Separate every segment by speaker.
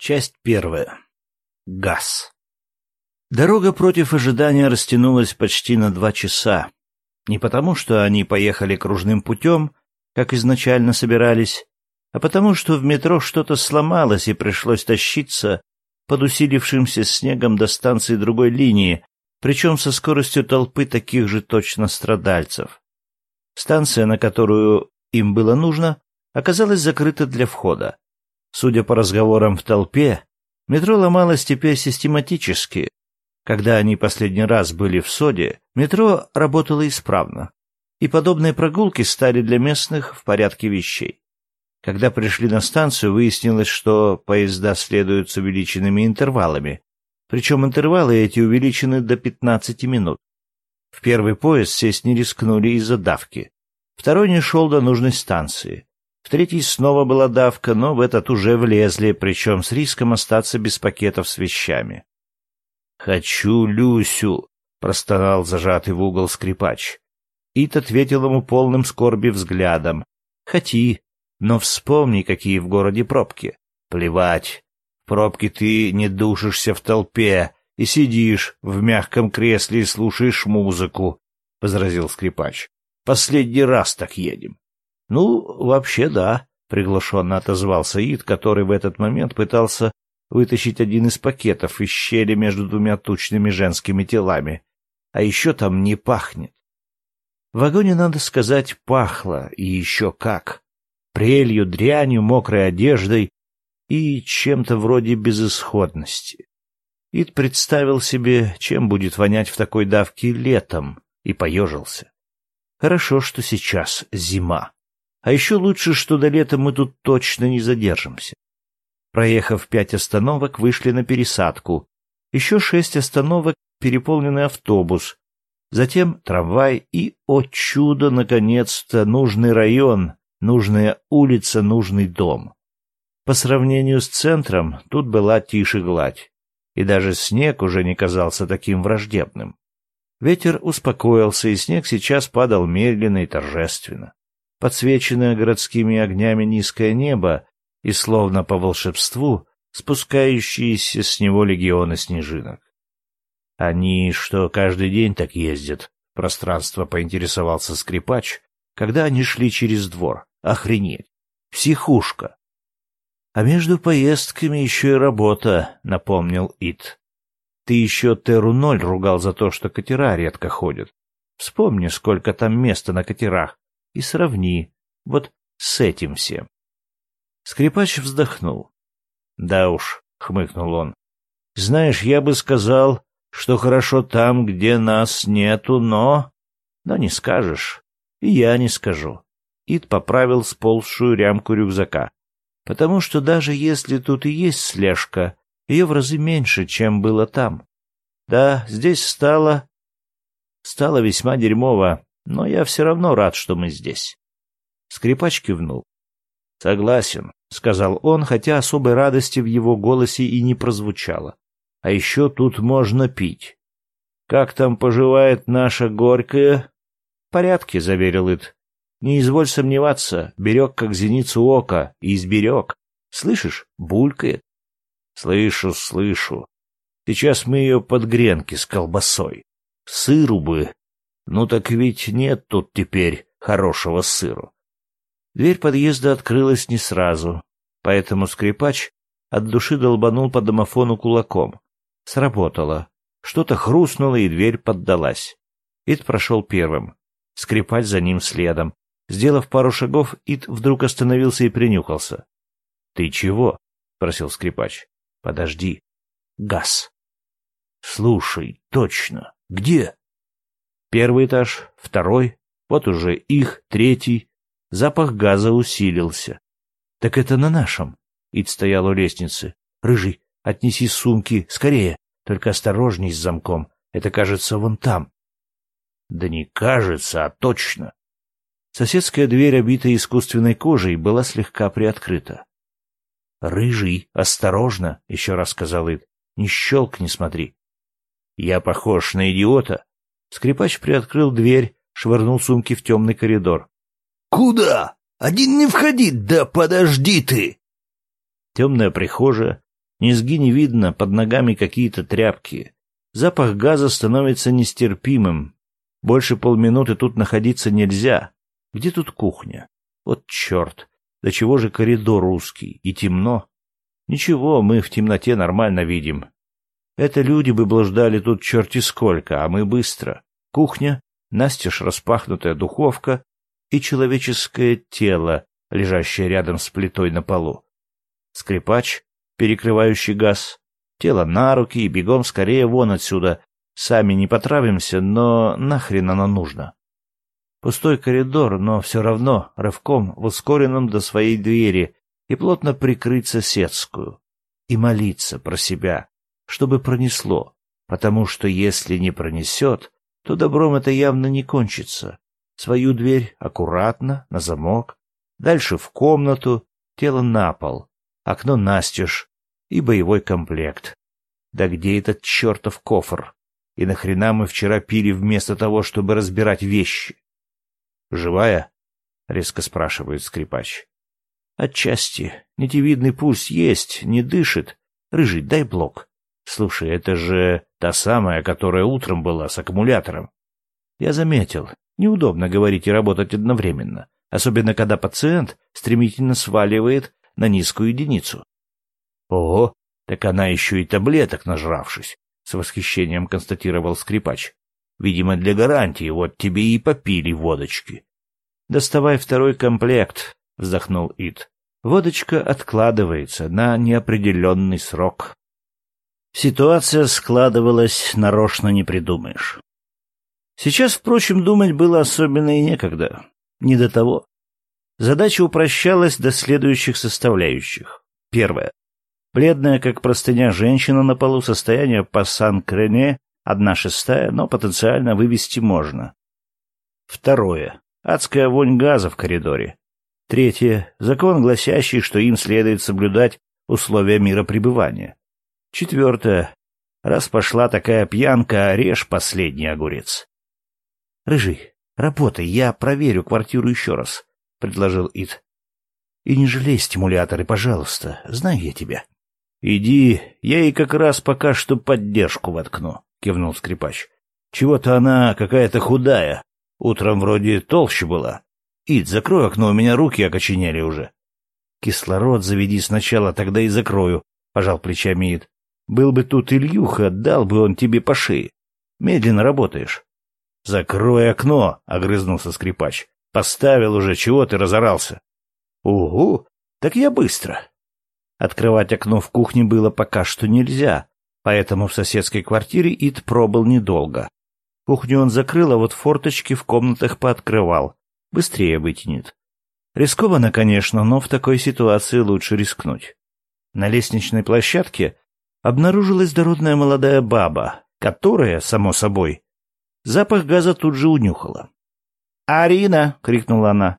Speaker 1: Часть первая. Газ. Дорога против ожидания растянулась почти на два часа. Не потому, что они поехали кружным путем, как изначально собирались, а потому, что в метро что-то сломалось и пришлось тащиться под усилившимся снегом до станции другой линии, причем со скоростью толпы таких же точно страдальцев. Станция, на которую им было нужно, оказалась закрыта для входа. Судя по разговорам в толпе, метро ломалось теперь систематически. Когда они последний раз были в Соде, метро работало исправно, и подобные прогулки стали для местных в порядке вещей. Когда пришли на станцию, выяснилось, что поезда следуют с увеличенными интервалами, причем интервалы эти увеличены до 15 минут. В первый поезд сесть не рискнули из-за давки. Второй не шел до нужной станции. В третий снова была давка, но в этот уже влезли, причем с риском остаться без пакетов с вещами. «Хочу Люсю!» — простонал зажатый в угол скрипач. Ит ответил ему полным скорби взглядом. «Хоти, но вспомни, какие в городе пробки. Плевать. В пробке ты не душишься в толпе и сидишь в мягком кресле и слушаешь музыку», — возразил скрипач. «Последний раз так едем». «Ну, вообще да», — приглушенно отозвался Ид, который в этот момент пытался вытащить один из пакетов из щели между двумя тучными женскими телами. А еще там не пахнет. В вагоне, надо сказать, пахло, и еще как. Прелью, дрянью, мокрой одеждой и чем-то вроде безысходности. Ид представил себе, чем будет вонять в такой давке летом, и поежился. Хорошо, что сейчас зима. А еще лучше, что до лета мы тут точно не задержимся. Проехав пять остановок, вышли на пересадку. Еще шесть остановок, переполненный автобус. Затем трамвай и, о чудо, наконец-то, нужный район, нужная улица, нужный дом. По сравнению с центром, тут была тише гладь. И даже снег уже не казался таким враждебным. Ветер успокоился, и снег сейчас падал медленно и торжественно подсвеченное городскими огнями низкое небо и, словно по волшебству, спускающиеся с него легионы снежинок. Они что, каждый день так ездят? Пространство поинтересовался скрипач, когда они шли через двор. Охренеть! Психушка! А между поездками еще и работа, напомнил Ит. Ты еще Теру-ноль ругал за то, что катера редко ходят. Вспомни, сколько там места на катерах и сравни вот с этим всем. Скрипач вздохнул. Да уж, хмыкнул он. Знаешь, я бы сказал, что хорошо там, где нас нету, но... Но не скажешь. И я не скажу. Ид поправил сползшую рямку рюкзака. Потому что даже если тут и есть слежка, ее в разы меньше, чем было там. Да, здесь стало... Стало весьма дерьмово, но я все равно рад, что мы здесь. Скрипач кивнул. «Согласен», — сказал он, хотя особой радости в его голосе и не прозвучало. «А еще тут можно пить. Как там поживает наша горькая?» «В порядке», — заверил Ит. «Не изволь сомневаться, берег как зеницу ока, и изберег. Слышишь, булькает». «Слышу, слышу. Сейчас мы ее под гренки с колбасой. Сыру бы, ну так ведь нет тут теперь хорошего сыру. Дверь подъезда открылась не сразу, поэтому скрипач от души долбанул по домофону кулаком. Сработало. Что-то хрустнуло, и дверь поддалась. Ид прошел первым. Скрипач за ним следом. Сделав пару шагов, Ид вдруг остановился и принюхался. — Ты чего? — спросил скрипач. — Подожди. Газ. — Слушай, точно. Где? Первый этаж, второй, вот уже их, третий. Запах газа усилился. — Так это на нашем. Ид стоял у лестницы. — Рыжий, отнеси сумки, скорее. Только осторожней с замком. Это, кажется, вон там. — Да не кажется, а точно. Соседская дверь, обитая искусственной кожей, была слегка приоткрыта. — Рыжий, осторожно, — еще раз сказал Ид. — Не щелкни, смотри. — Я похож на идиота? Скрипач приоткрыл дверь, швырнул сумки в темный коридор.
Speaker 2: «Куда? Один не входи, да подожди ты!»
Speaker 1: Темная прихожая, Низги не видно, под ногами какие-то тряпки. Запах газа становится нестерпимым. Больше полминуты тут находиться нельзя. Где тут кухня? Вот черт! До чего же коридор узкий и темно? Ничего, мы в темноте нормально видим. Это люди бы блуждали тут черти сколько, а мы быстро. Кухня, настежь распахнутая духовка и человеческое тело, лежащее рядом с плитой на полу. Скрипач, перекрывающий газ, тело на руки и бегом скорее вон отсюда. Сами не потравимся, но нахрен оно нужно? Пустой коридор, но все равно рывком в ускоренном до своей двери и плотно прикрыть соседскую. И молиться про себя, чтобы пронесло, потому что если не пронесет, то добром это явно не кончится. Свою дверь аккуратно, на замок, дальше в комнату, тело на пол, окно настежь и боевой комплект. Да где этот чертов кофр? И нахрена мы вчера пили вместо того, чтобы разбирать вещи? «Живая?» — резко спрашивает скрипач. «Отчасти. Нитевидный пульс есть, не дышит. Рыжий, дай блок. Слушай, это же та самая, которая утром была с аккумулятором. Я заметил. Неудобно говорить и работать одновременно, особенно когда пациент стремительно сваливает на низкую единицу. Ого, так она еще и таблеток нажравшись, с восхищением констатировал скрипач. Видимо, для гарантии, вот тебе и попили водочки. Доставай второй комплект, вздохнул Ит. Водочка откладывается на неопределенный срок. Ситуация складывалась нарочно не придумаешь. Сейчас, впрочем, думать было особенно и некогда. Не до того. Задача упрощалась до следующих составляющих. Первое. Бледная, как простыня, женщина на полу, состояние по сан-крене Одна шестая, но потенциально вывести можно. Второе. Адская вонь газа в коридоре. Третье. Закон, гласящий, что им следует соблюдать условия мира пребывания. Четвертое. Раз пошла такая пьянка, режь последний огурец. — Рыжий, работай, я проверю квартиру еще раз, — предложил Ит. — И не жалей стимуляторы, пожалуйста, знаю я тебя. — Иди, я ей как раз пока что поддержку воткну. — кивнул скрипач. — Чего-то она какая-то худая. Утром вроде толще была. Ид, закрой окно, у меня руки окоченели уже. — Кислород заведи сначала, тогда и закрою, — пожал плечами Ид. — Был бы тут Ильюха, дал бы он тебе по шее. Медленно работаешь. — Закрой окно, — огрызнулся скрипач. — Поставил уже, чего ты разорался? — Угу, так я быстро. Открывать окно в кухне было пока что нельзя, Поэтому в соседской квартире Ит пробыл недолго. Кухню он закрыл, а вот форточки в комнатах пооткрывал. Быстрее вытянет. Рискованно, конечно, но в такой ситуации лучше рискнуть. На лестничной площадке обнаружилась дородная молодая баба, которая, само собой, запах газа тут же унюхала. «Арина!» — крикнула она.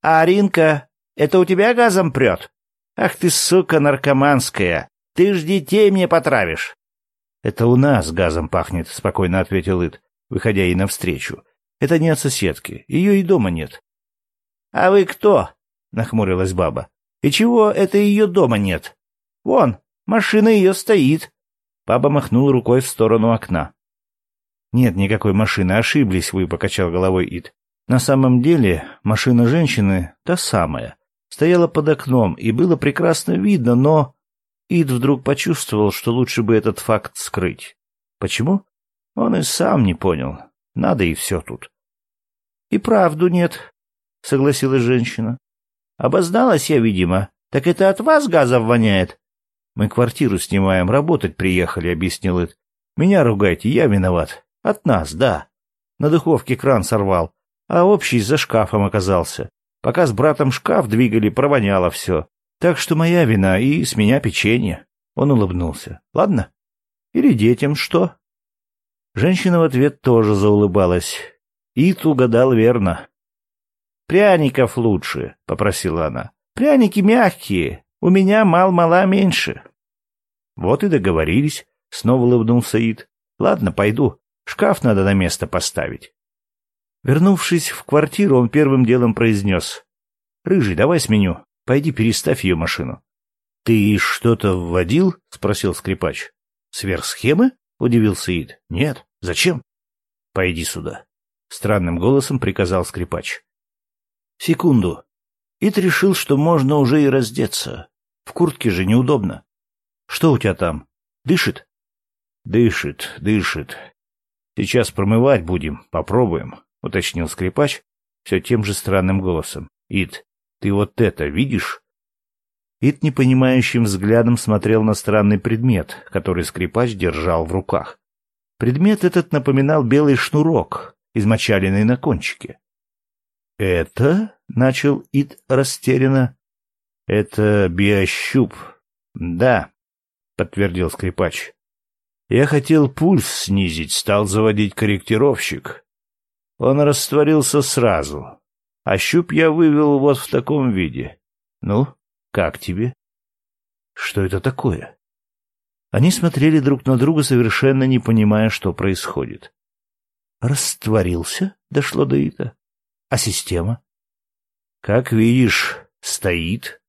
Speaker 1: «Аринка, это у тебя газом прет? Ах ты, сука наркоманская! Ты ж детей мне потравишь!» «Это у нас газом пахнет», — спокойно ответил Ит, выходя ей навстречу. «Это не от соседки. Ее и дома нет». «А вы кто?» — нахмурилась баба. «И чего это ее дома нет? Вон, машина ее стоит». Баба махнула рукой в сторону окна. «Нет никакой машины, ошиблись вы», — покачал головой Ит. «На самом деле машина женщины та самая. Стояла под окном, и было прекрасно видно, но...» Ид вдруг почувствовал, что лучше бы этот факт скрыть. Почему? Он и сам не понял. Надо и все тут. — И правду нет, — согласилась женщина. — Обозналась я, видимо. Так это от вас газов воняет? — Мы квартиру снимаем, работать приехали, — объяснил Ид. — Меня ругайте, я виноват. От нас, да. На духовке кран сорвал, а общий за шкафом оказался. Пока с братом шкаф двигали, провоняло все. Так что моя вина и с меня печенье. Он улыбнулся. Ладно? Или детям что? Женщина в ответ тоже заулыбалась. Ит угадал верно. «Пряников лучше», — попросила она. «Пряники мягкие. У меня мал-мала меньше». «Вот и договорились», — снова улыбнулся Ит. «Ладно, пойду. Шкаф надо на место поставить». Вернувшись в квартиру, он первым делом произнес. «Рыжий, давай сменю. Пойди переставь ее машину. Ты что-то вводил? спросил скрипач. Сверхсхемы? удивился Ид. Нет. Зачем? Пойди сюда. Странным голосом приказал скрипач. Секунду. Ид решил, что можно уже и раздеться. В куртке же неудобно. Что у тебя там? Дышит? Дышит, дышит. Сейчас промывать будем, попробуем, уточнил скрипач все тем же странным голосом. Ид, ты вот это видишь? Ид непонимающим взглядом смотрел на странный предмет, который скрипач держал в руках. Предмет этот напоминал белый шнурок, измочаленный на кончике. «Это?» — начал Ид растерянно. «Это биощуп». «Да», — подтвердил скрипач. «Я хотел пульс снизить, стал заводить корректировщик. Он растворился сразу, а щуп я вывел вот в таком виде. Ну, как тебе? Что это такое? Они смотрели друг на друга, совершенно не понимая, что происходит. Растворился? Дошло до Ита. А система? Как видишь, стоит.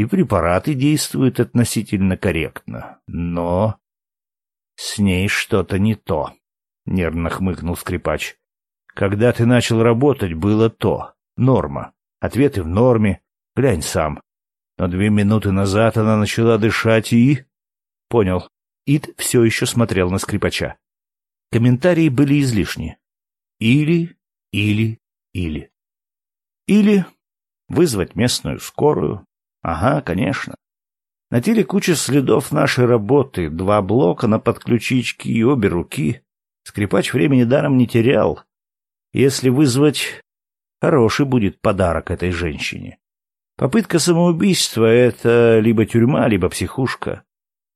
Speaker 1: И препараты действуют относительно корректно. Но с ней что-то не то, — нервно хмыкнул скрипач. Когда ты начал работать, было то. Норма. Ответы в норме. Глянь сам. Но две минуты назад она начала дышать и... Понял. Ид все еще смотрел на скрипача. Комментарии были излишни. Или, или, или. Или вызвать местную скорую. Ага, конечно. На теле куча следов нашей работы, два блока на подключичке и обе руки. Скрипач времени даром не терял. Если вызвать, хороший будет подарок этой женщине. Попытка самоубийства — это либо тюрьма, либо психушка.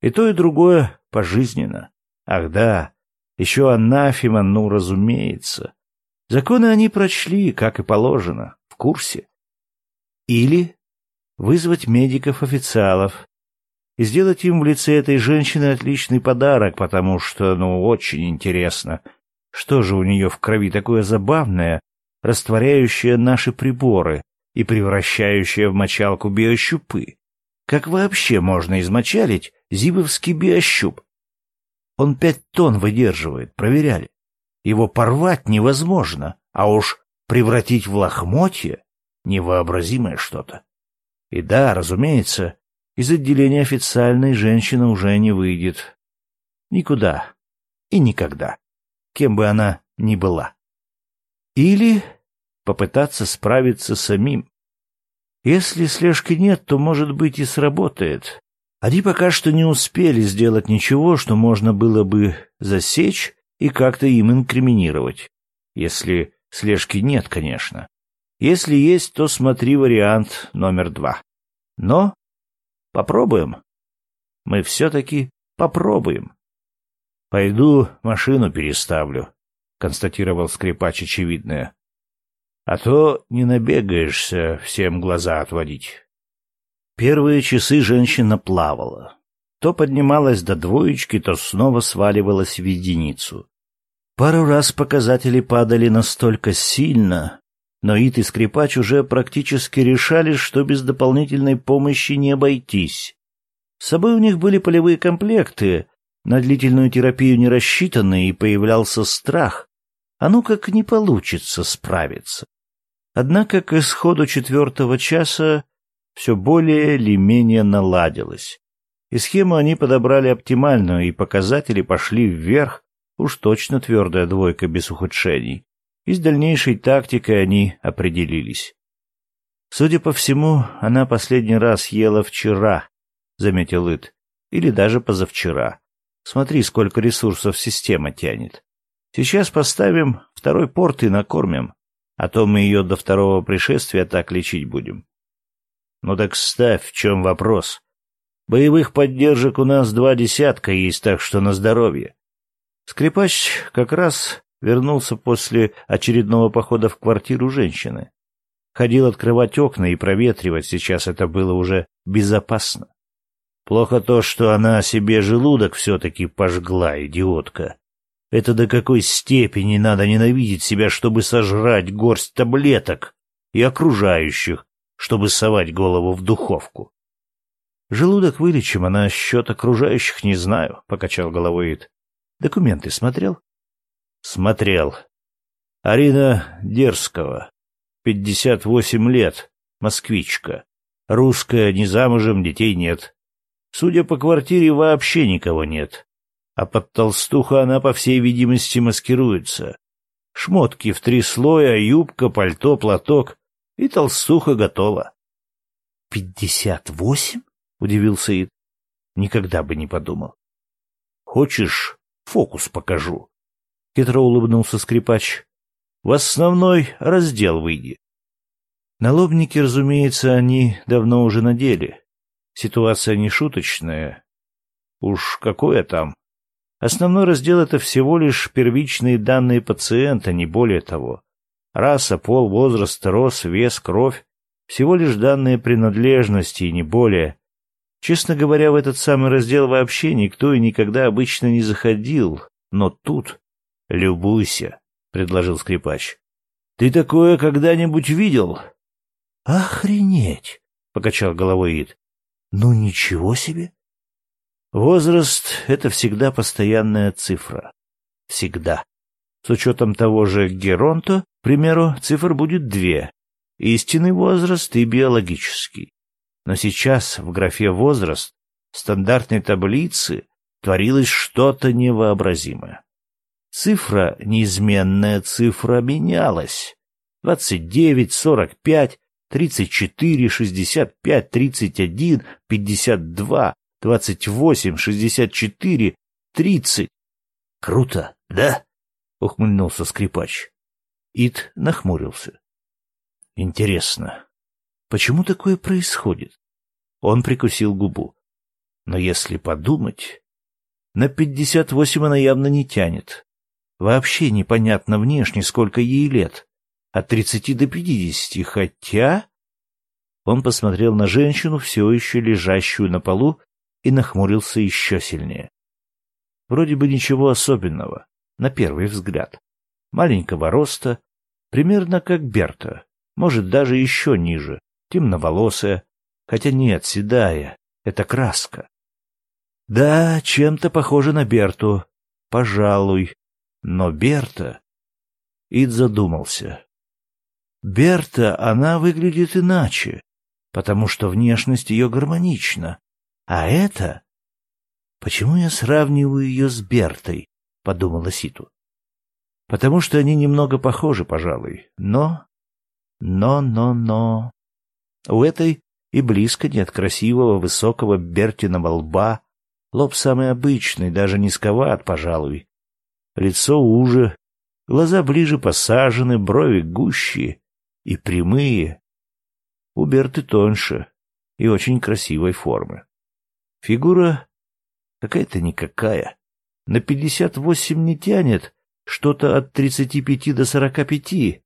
Speaker 1: И то, и другое пожизненно. Ах да, еще анафема, ну, разумеется. Законы они прочли, как и положено, в курсе. Или вызвать медиков-официалов и сделать им в лице этой женщины отличный подарок, потому что, ну, очень интересно, что же у нее в крови такое забавное, растворяющее наши приборы, и превращающая в мочалку биощупы. Как вообще можно измочалить зибовский биощуп? Он пять тонн выдерживает, проверяли. Его порвать невозможно, а уж превратить в лохмотье — невообразимое что-то. И да, разумеется, из отделения официальной женщина уже не выйдет. Никуда и никогда, кем бы она ни была. Или попытаться справиться самим. Если слежки нет, то, может быть, и сработает. Они пока что не успели сделать ничего, что можно было бы засечь и как-то им инкриминировать. Если слежки нет, конечно. Если есть, то смотри вариант номер два. Но попробуем. Мы все-таки попробуем. Пойду машину переставлю, констатировал скрипач очевидное. А то не набегаешься всем глаза отводить. Первые часы женщина плавала. То поднималась до двоечки, то снова сваливалась в единицу. Пару раз показатели падали настолько сильно, но Ит и Скрипач уже практически решали, что без дополнительной помощи не обойтись. С собой у них были полевые комплекты, на длительную терапию не рассчитанные, и появлялся страх. А ну как не получится справиться. Однако к исходу четвертого часа все более или менее наладилось. И схему они подобрали оптимальную, и показатели пошли вверх, уж точно твердая двойка без ухудшений. И с дальнейшей тактикой они определились. Судя по всему, она последний раз ела вчера, — заметил Ит, — или даже позавчера. Смотри, сколько ресурсов система тянет. Сейчас поставим второй порт и накормим. А то мы ее до второго пришествия так лечить будем. Ну так ставь, в чем вопрос. Боевых поддержек у нас два десятка есть, так что на здоровье. Скрипач как раз вернулся после очередного похода в квартиру женщины. Ходил открывать окна и проветривать, сейчас это было уже безопасно. Плохо то, что она себе желудок все-таки пожгла, идиотка. Это до какой степени надо ненавидеть себя, чтобы сожрать горсть таблеток и окружающих, чтобы совать голову в духовку. Желудок вылечим, а на счет окружающих не знаю, — покачал головой Ид. Документы смотрел? Смотрел. Арина Дерского. Пятьдесят восемь лет. Москвичка. Русская, не замужем, детей нет. Судя по квартире, вообще никого нет. А под толстуха она, по всей видимости, маскируется. Шмотки в три слоя, юбка, пальто, платок. И толстуха готова. — Пятьдесят восемь? — удивился Ид. — Никогда бы не подумал. — Хочешь, фокус покажу? Хитро улыбнулся скрипач. — В основной раздел выйди. Налобники, разумеется, они давно уже надели. Ситуация не шуточная. Уж какое там. Основной раздел — это всего лишь первичные данные пациента, не более того. Раса, пол, возраст, рост, вес, кровь — всего лишь данные принадлежности, и не более. Честно говоря, в этот самый раздел вообще никто и никогда обычно не заходил, но тут... — Любуйся, — предложил скрипач. — Ты такое когда-нибудь видел? — Охренеть! — покачал головой Ид. — Ну ничего себе! Возраст — это всегда постоянная цифра. Всегда. С учетом того же Геронто, к примеру, цифр будет две. Истинный возраст и биологический. Но сейчас в графе «возраст» стандартной таблицы творилось что-то невообразимое. Цифра, неизменная цифра, менялась. 29, 45, 34, 65, 31, 52, 28, 64, 30. Круто, да? Ухмыльнулся скрипач. Ит нахмурился. Интересно, Почему такое происходит? Он прикусил губу. Но если подумать, на пятьдесят восемь она явно не тянет. Вообще непонятно внешне, сколько ей лет. От тридцати до пятидесяти, хотя... Он посмотрел на женщину, все еще лежащую на полу, и нахмурился еще сильнее. Вроде бы ничего особенного, на первый взгляд. Маленького роста, примерно как Берта, может, даже еще ниже темноволосая, хотя нет, седая, это краска. Да, чем-то похоже на Берту, пожалуй, но Берта... Ид задумался. Берта, она выглядит иначе, потому что внешность ее гармонична. А это... Почему я сравниваю ее с Бертой? — подумала Ситу. Потому что они немного похожи, пожалуй, но... Но, но, но... У этой и близко нет красивого высокого Бертиного лба, лоб самый обычный, даже низковат, пожалуй. Лицо уже, глаза ближе посажены, брови гуще и прямые. У Берты тоньше и очень красивой формы. Фигура какая-то никакая. На пятьдесят восемь не тянет, что-то от тридцати пяти до сорока пяти.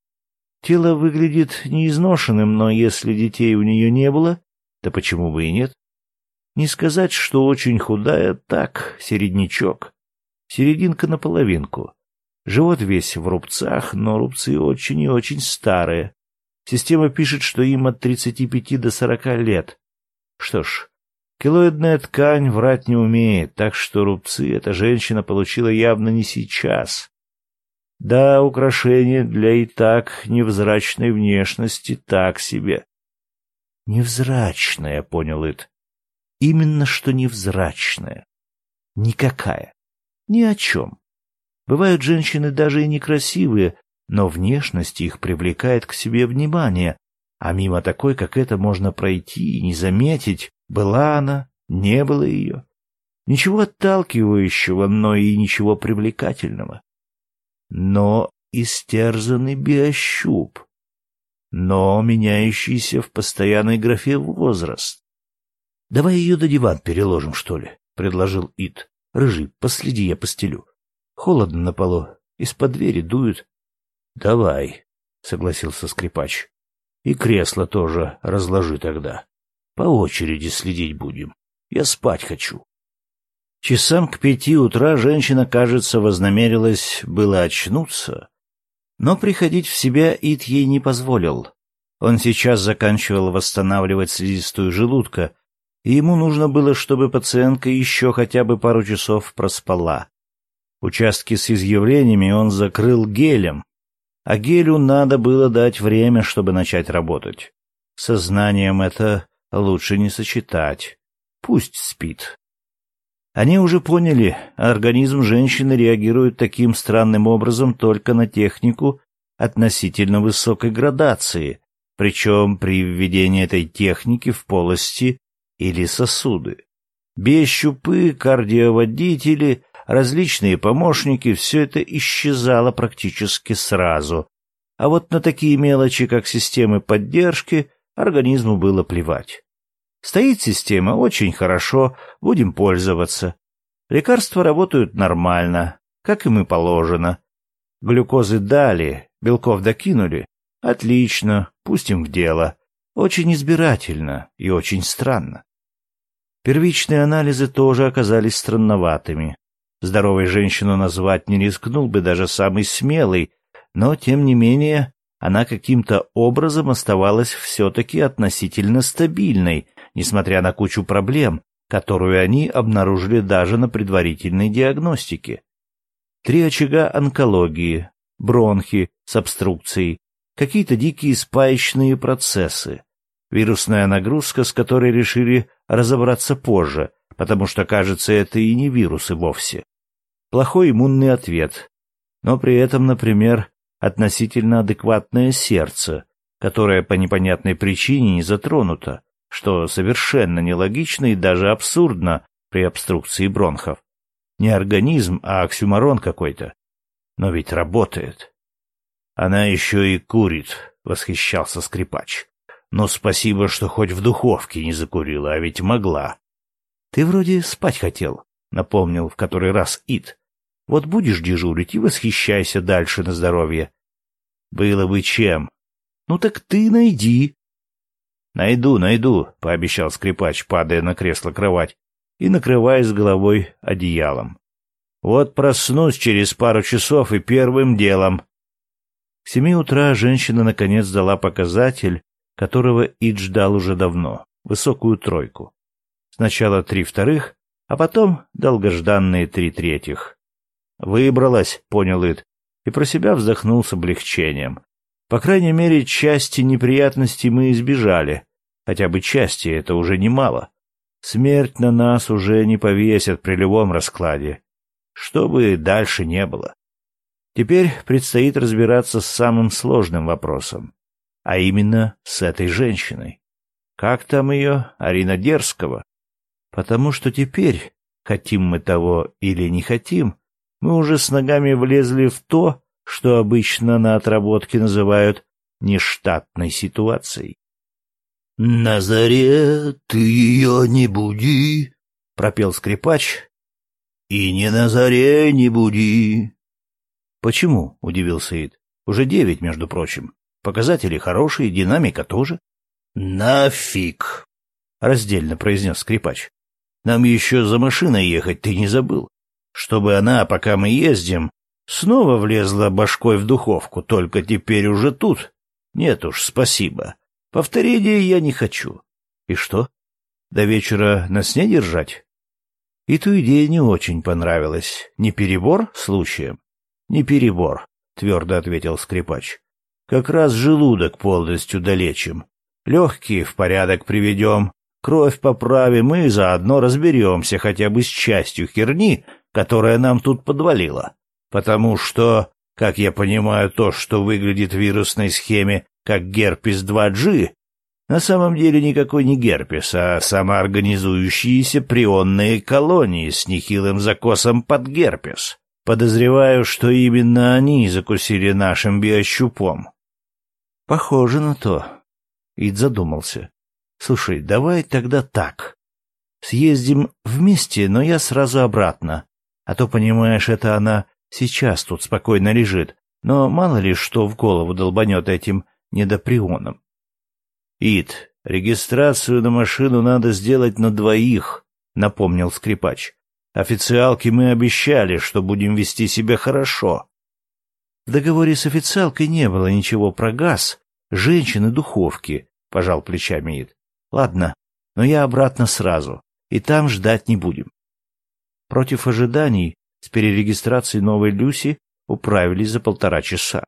Speaker 1: Тело выглядит неизношенным, но если детей у нее не было, то почему бы и нет? Не сказать, что очень худая, так, середнячок. Серединка наполовинку. Живот весь в рубцах, но рубцы очень и очень старые. Система пишет, что им от 35 до 40 лет. Что ж, килоидная ткань врать не умеет, так что рубцы эта женщина получила явно не сейчас. Да, украшение для и так невзрачной внешности так себе. Невзрачная, понял Ит. Именно что невзрачная. Никакая. Ни о чем. Бывают женщины даже и некрасивые, но внешность их привлекает к себе внимание, а мимо такой, как эта, можно пройти и не заметить, была она, не было ее. Ничего отталкивающего, но и ничего привлекательного но истерзанный биощуп, но меняющийся в постоянной графе возраст. — Давай ее до диван переложим, что ли? — предложил Ит. — Рыжий, последи, я постелю. Холодно на полу, из-под двери дует. — Давай, — согласился скрипач. — И кресло тоже разложи тогда. По очереди следить будем. Я спать хочу. Часам к пяти утра женщина, кажется, вознамерилась было очнуться, но приходить в себя Ит ей не позволил. Он сейчас заканчивал восстанавливать слизистую желудка, и ему нужно было, чтобы пациентка еще хотя бы пару часов проспала. Участки с изъявлениями он закрыл гелем, а гелю надо было дать время, чтобы начать работать. Сознанием это лучше не сочетать. Пусть спит. Они уже поняли, организм женщины реагирует таким странным образом только на технику относительно высокой градации, причем при введении этой техники в полости или сосуды. Без щупы, кардиоводители, различные помощники — все это исчезало практически сразу. А вот на такие мелочи, как системы поддержки, организму было плевать. Стоит система очень хорошо, будем пользоваться. Лекарства работают нормально, как им и положено. Глюкозы дали, белков докинули. Отлично, пустим в дело. Очень избирательно и очень странно. Первичные анализы тоже оказались странноватыми. Здоровой женщину назвать не рискнул бы даже самый смелый, но, тем не менее, она каким-то образом оставалась все-таки относительно стабильной, несмотря на кучу проблем, которую они обнаружили даже на предварительной диагностике. Три очага онкологии, бронхи с обструкцией, какие-то дикие спаечные процессы, вирусная нагрузка, с которой решили разобраться позже, потому что, кажется, это и не вирусы вовсе. Плохой иммунный ответ, но при этом, например, относительно адекватное сердце, которое по непонятной причине не затронуто, что совершенно нелогично и даже абсурдно при обструкции бронхов. Не организм, а оксюмарон какой-то. Но ведь работает. Она еще и курит, — восхищался скрипач. Но спасибо, что хоть в духовке не закурила, а ведь могла. — Ты вроде спать хотел, — напомнил в который раз Ит. — Вот будешь дежурить и восхищайся дальше на здоровье. — Было бы чем. — Ну так ты найди. — Найду, найду, — пообещал скрипач, падая на кресло-кровать и накрываясь головой одеялом. — Вот проснусь через пару часов и первым делом. К семи утра женщина наконец дала показатель, которого Ид ждал уже давно, высокую тройку. Сначала три вторых, а потом долгожданные три третьих. «Выбралась», — понял Ид, и про себя вздохнул с облегчением. По крайней мере, части неприятностей мы избежали. Хотя бы части — это уже немало. Смерть на нас уже не повесят при любом раскладе. Что бы дальше не было. Теперь предстоит разбираться с самым сложным вопросом а именно с этой женщиной. Как там ее, Арина Дерского? Потому что теперь, хотим мы того или не хотим, мы уже с ногами влезли в то, что обычно на отработке называют нештатной ситуацией. — На заре ты ее не буди, — пропел скрипач, — и не на заре не буди. — Почему? — удивился Ид. — Уже девять, между прочим. Показатели хорошие, динамика тоже. — Нафиг! — раздельно произнес скрипач. — Нам еще за машиной ехать, ты не забыл? Чтобы она, пока мы ездим, снова влезла башкой в духовку, только теперь уже тут. Нет уж, спасибо. Повторения я не хочу. И что? До вечера на сне держать? И ту идея не очень понравилась. Не перебор случаем? Не перебор, твердо ответил скрипач. Как раз желудок полностью долечим. Легкие в порядок приведем, кровь поправим и заодно разберемся хотя бы с частью херни, которая нам тут подвалила. Потому что, как я понимаю, то, что выглядит в вирусной схеме как герпес 2G, на самом деле никакой не герпес, а самоорганизующиеся прионные колонии с нехилым закосом под герпес. Подозреваю, что именно они закусили нашим биощупом. Похоже на то. Ид задумался. Слушай, давай тогда так. Съездим вместе, но я сразу обратно. А то, понимаешь, это она сейчас тут спокойно лежит. Но мало ли что в голову долбанет этим недоприоном. Ид, регистрацию на машину надо сделать на двоих, напомнил скрипач. Официалке мы обещали, что будем вести себя хорошо. В договоре с официалкой не было ничего про газ, женщины, духовки, — пожал плечами Ид. Ладно, но я обратно сразу, и там ждать не будем. Против ожиданий с перерегистрацией новой Люси управились за полтора часа.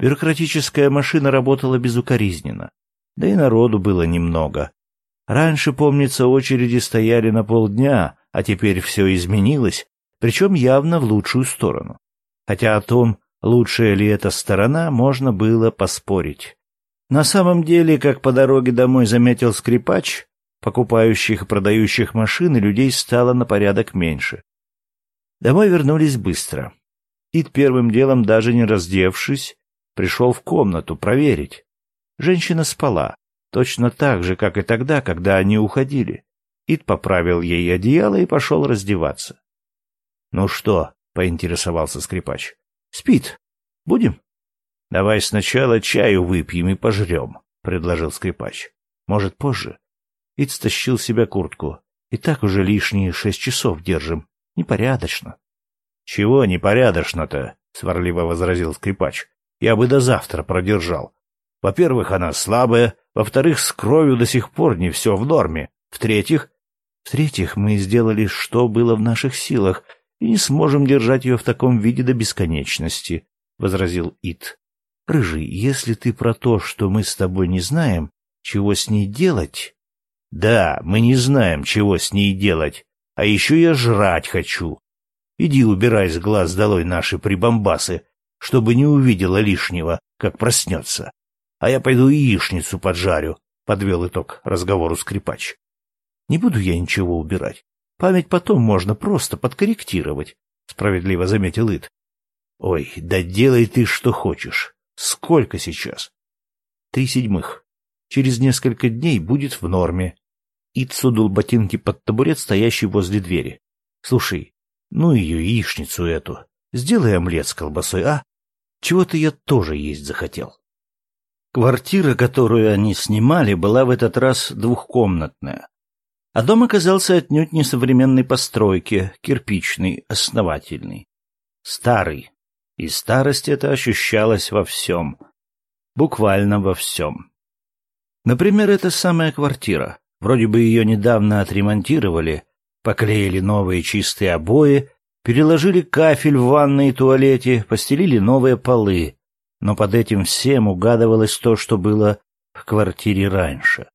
Speaker 1: Бюрократическая машина работала безукоризненно, да и народу было немного. Раньше, помнится, очереди стояли на полдня, а теперь все изменилось, причем явно в лучшую сторону. Хотя о том, лучшая ли эта сторона, можно было поспорить. На самом деле, как по дороге домой заметил скрипач, покупающих и продающих машины людей стало на порядок меньше. Домой вернулись быстро. Ид первым делом, даже не раздевшись, пришел в комнату проверить. Женщина спала, точно так же, как и тогда, когда они уходили. Ид поправил ей одеяло и пошел раздеваться. — Ну что? — поинтересовался скрипач. — Спит. Будем? — Давай сначала чаю выпьем и пожрем, — предложил скрипач. — Может, позже? Ид стащил себе куртку. И так уже лишние шесть часов держим. Непорядочно. — Чего непорядочно-то? — сварливо возразил скрипач. — Я бы до завтра продержал. Во-первых, она слабая. Во-вторых, с кровью до сих пор не все в норме. В-третьих... В-третьих, мы сделали, что было в наших силах, и не сможем держать ее в таком виде до бесконечности, — возразил Ит. — Рыжий, если ты про то, что мы с тобой не знаем, чего с ней делать... Да, мы не знаем, чего с ней делать, а еще я жрать хочу. Иди убирай с глаз долой наши прибамбасы, чтобы не увидела лишнего, как проснется. А я пойду яичницу поджарю, — подвел итог разговору скрипач. Не буду я ничего убирать. Память потом можно просто подкорректировать, — справедливо заметил Ит. Ой, да делай ты что хочешь. Сколько сейчас? Три седьмых. Через несколько дней будет в норме. Ит сунул ботинки под табурет, стоящий возле двери. Слушай, ну ее яичницу эту. Сделай омлет с колбасой, а? Чего-то я тоже есть захотел. Квартира, которую они снимали, была в этот раз двухкомнатная. А дом оказался отнюдь не современной постройки, кирпичный, основательный. Старый. И старость эта ощущалась во всем. Буквально во всем. Например, эта самая квартира. Вроде бы ее недавно отремонтировали, поклеили новые чистые обои, переложили кафель в ванной и туалете, постелили новые полы. Но под этим всем угадывалось то, что было в квартире раньше.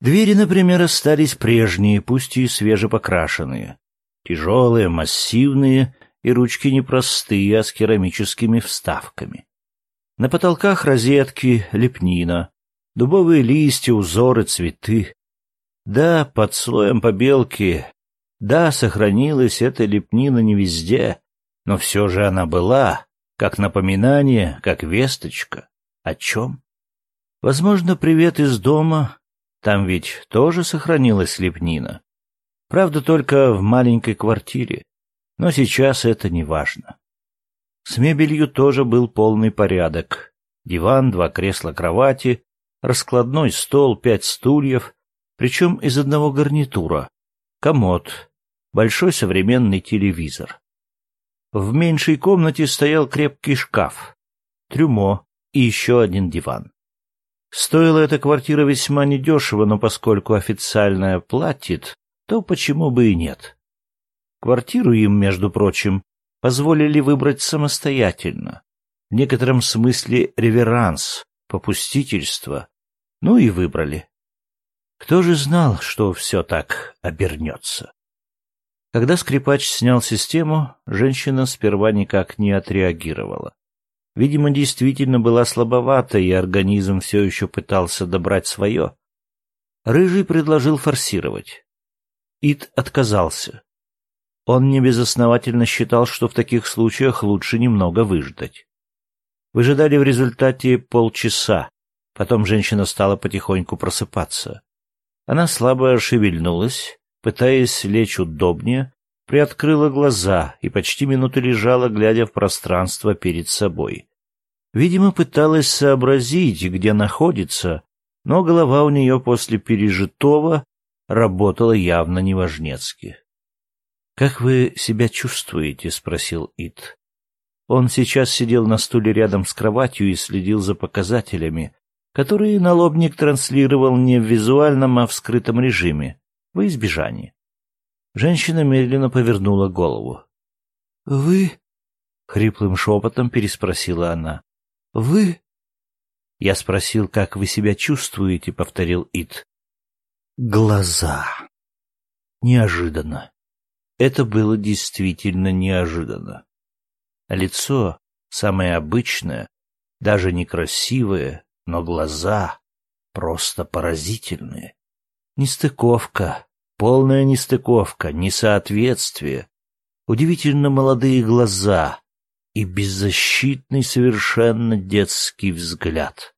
Speaker 1: Двери, например, остались прежние, пусть и свежепокрашенные. Тяжелые, массивные, и ручки непростые, а с керамическими вставками. На потолках розетки, лепнина, дубовые листья, узоры, цветы. Да, под слоем побелки, да, сохранилась эта лепнина не везде, но все же она была, как напоминание, как весточка. О чем? Возможно, привет из дома там ведь тоже сохранилась лепнина. Правда, только в маленькой квартире. Но сейчас это не важно. С мебелью тоже был полный порядок. Диван, два кресла кровати, раскладной стол, пять стульев, причем из одного гарнитура, комод, большой современный телевизор. В меньшей комнате стоял крепкий шкаф, трюмо и еще один диван. Стоила эта квартира весьма недешево, но поскольку официальная платит, то почему бы и нет? Квартиру им, между прочим, позволили выбрать самостоятельно. В некотором смысле реверанс, попустительство. Ну и выбрали. Кто же знал, что все так обернется? Когда скрипач снял систему, женщина сперва никак не отреагировала. Видимо, действительно была слабовата, и организм все еще пытался добрать свое. Рыжий предложил форсировать. Ит отказался. Он небезосновательно считал, что в таких случаях лучше немного выждать. Выжидали в результате полчаса. Потом женщина стала потихоньку просыпаться. Она слабо шевельнулась, пытаясь лечь удобнее, приоткрыла глаза и почти минуту лежала, глядя в пространство перед собой. Видимо, пыталась сообразить, где находится, но голова у нее после пережитого работала явно неважнецки. — Как вы себя чувствуете? — спросил Ит. Он сейчас сидел на стуле рядом с кроватью и следил за показателями, который налобник транслировал не в визуальном, а в скрытом режиме, во избежание. Женщина медленно повернула голову. — Вы? — хриплым шепотом переспросила она. — Вы? Я спросил, как вы себя чувствуете, — повторил Ит. Глаза. Неожиданно. Это было действительно неожиданно. Лицо, самое обычное, даже некрасивое, но глаза просто поразительные. Нестыковка, полная нестыковка, несоответствие, удивительно молодые глаза и беззащитный совершенно детский взгляд.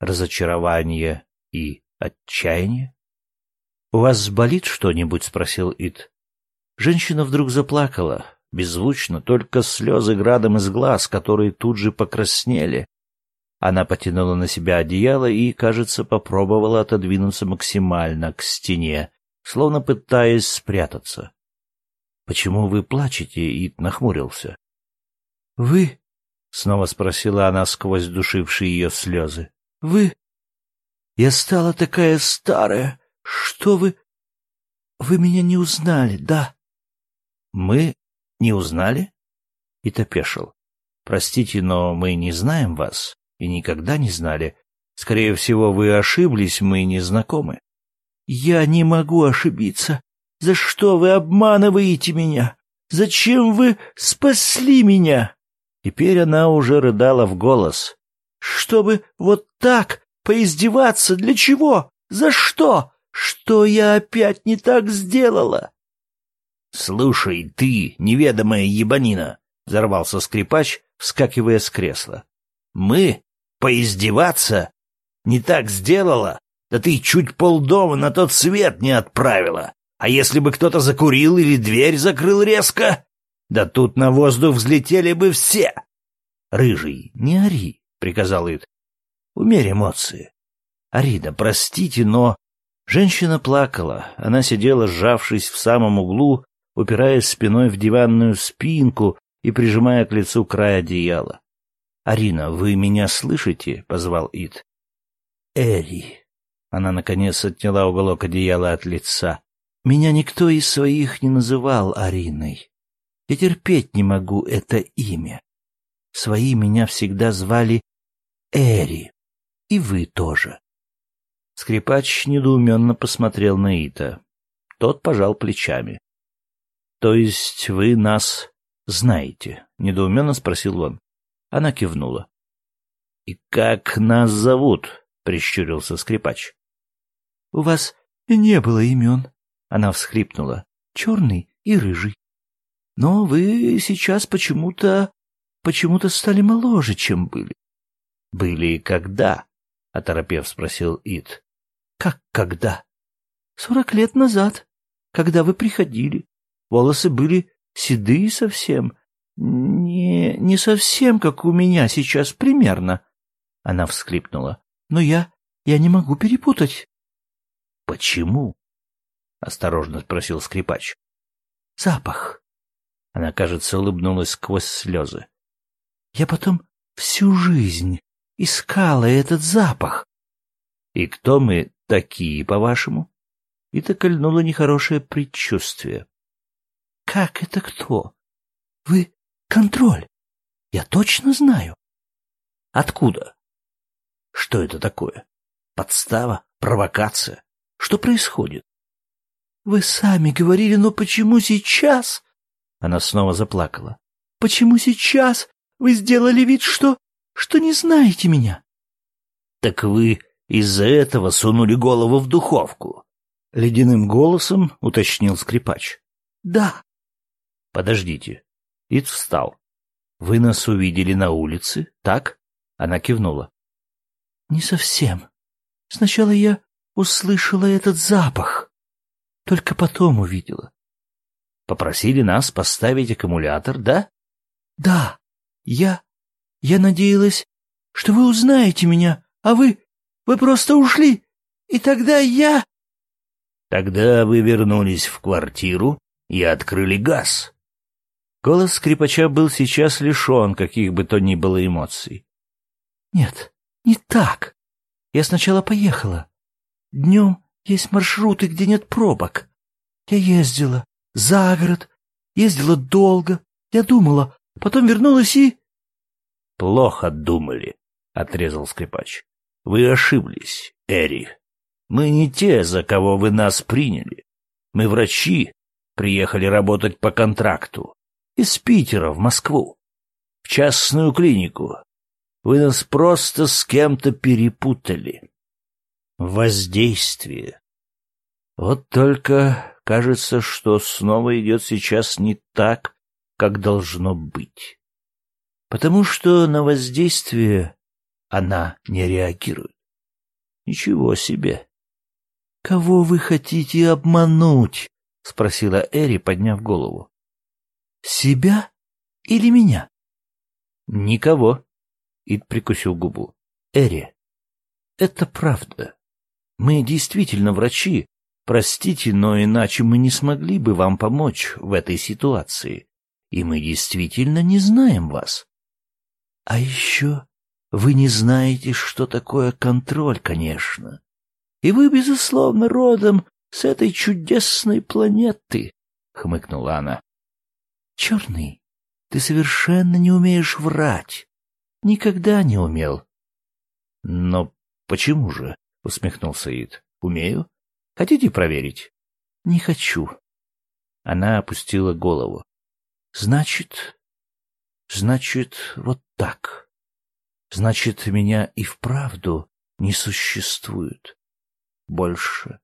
Speaker 1: Разочарование и отчаяние? — У вас болит что-нибудь? — спросил Ит. Женщина вдруг заплакала, беззвучно, только слезы градом из глаз, которые тут же покраснели. Она потянула на себя одеяло и, кажется, попробовала отодвинуться максимально к стене, словно пытаясь спрятаться. — Почему вы плачете? — Ит нахмурился. — Вы? — снова спросила она сквозь душившие ее слезы. — Вы? Я стала такая старая. Что вы... Вы меня не узнали, да? Мы не узнали? И топешил. Простите, но мы не знаем вас и никогда не знали. Скорее всего, вы ошиблись, мы не знакомы. Я не могу ошибиться. За что вы обманываете меня? Зачем вы спасли меня? Теперь она уже рыдала в голос. Чтобы вот так поиздеваться для чего? За что? Что я опять не так сделала? «Слушай, ты, неведомая ебанина!» — взорвался скрипач, вскакивая с кресла. «Мы? Поиздеваться? Не так сделала? Да ты чуть полдома на тот свет не отправила. А если бы кто-то закурил или дверь закрыл резко? Да тут на воздух взлетели бы все!» «Рыжий, не ори!» — приказал Ид. «Умерь эмоции. Арида, простите, но...» Женщина плакала. Она сидела, сжавшись в самом углу, упираясь спиной в диванную спинку и прижимая к лицу край одеяла. «Арина, вы меня слышите?» — позвал Ит. «Эри». Она, наконец, отняла уголок одеяла от лица. «Меня никто из своих не называл Ариной. Я терпеть не могу это имя. Свои меня всегда звали Эри. И вы тоже». Скрипач недоуменно посмотрел на Ита. Тот пожал плечами. «То есть вы нас знаете?» — недоуменно спросил он. Она кивнула. «И как нас зовут?» — прищурился скрипач. «У вас не было имен», — она всхлипнула. «Черный и рыжий. Но вы сейчас почему-то... почему-то стали моложе, чем были». «Были когда?» — оторопев спросил Ит. «Как когда?» «Сорок лет назад, когда вы приходили. Волосы были седые совсем. Не, не совсем, как у меня сейчас примерно. Она всхлипнула. Но я, я не могу перепутать. Почему? Осторожно спросил скрипач. Запах. Она, кажется, улыбнулась сквозь слезы. Я потом всю жизнь искала этот запах. И кто мы такие, по-вашему? И-то кольнуло нехорошее предчувствие. Как это кто? Вы контроль. Я точно знаю. Откуда? Что это такое? Подстава? Провокация? Что происходит? Вы сами говорили, но почему сейчас? Она снова заплакала. Почему сейчас вы сделали вид, что... что не знаете меня? Так вы из-за этого сунули голову в духовку. Ледяным голосом уточнил скрипач. Да. Подождите. Ид встал. Вы нас увидели на улице, так? Она кивнула. Не совсем. Сначала я услышала этот запах. Только потом увидела. Попросили нас поставить аккумулятор, да? Да. Я... Я надеялась, что вы узнаете меня, а вы... Вы просто ушли. И тогда я... Тогда вы вернулись в квартиру и открыли газ. Голос скрипача был сейчас лишен каких бы то ни было эмоций. — Нет, не так.
Speaker 2: Я сначала поехала. Днем есть маршруты, где нет пробок. Я ездила за город, ездила долго. Я думала, потом вернулась и...
Speaker 1: — Плохо думали, — отрезал скрипач. — Вы ошиблись, Эри. Мы не те, за кого вы нас приняли. Мы врачи, приехали работать по контракту. Из Питера в Москву. В частную клинику. Вы нас просто с кем-то перепутали. Воздействие. Вот только кажется, что снова идет сейчас не так, как должно быть. Потому что на воздействие она не реагирует. Ничего себе. «Кого вы хотите обмануть?» — спросила Эри, подняв голову. «Себя или меня?» «Никого», — Ид прикусил губу. «Эри, это правда. Мы действительно врачи. Простите, но иначе мы не смогли бы вам помочь в этой ситуации. И мы действительно не знаем вас. А еще вы не знаете, что такое контроль, конечно. И вы, безусловно, родом с этой чудесной планеты, — хмыкнула она. — Черный, ты совершенно не умеешь врать. Никогда не умел. — Но почему же? — усмехнулся Ид. — Умею. Хотите проверить? — Не хочу. Она опустила голову. — Значит... Значит, вот так. Значит, меня и вправду не существует больше.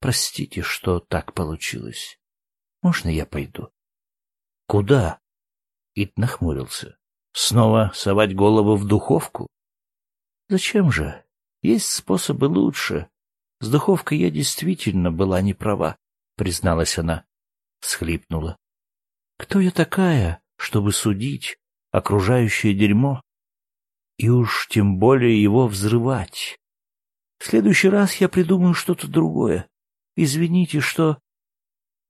Speaker 1: Простите, что так получилось. Можно я пойду? Куда? Ит нахмурился. Снова совать голову в духовку? Зачем же? Есть способы лучше. С духовкой я действительно была не права, призналась она. Схлипнула. Кто я такая, чтобы судить окружающее дерьмо? И уж тем более его взрывать. В следующий раз я придумаю что-то другое. Извините, что...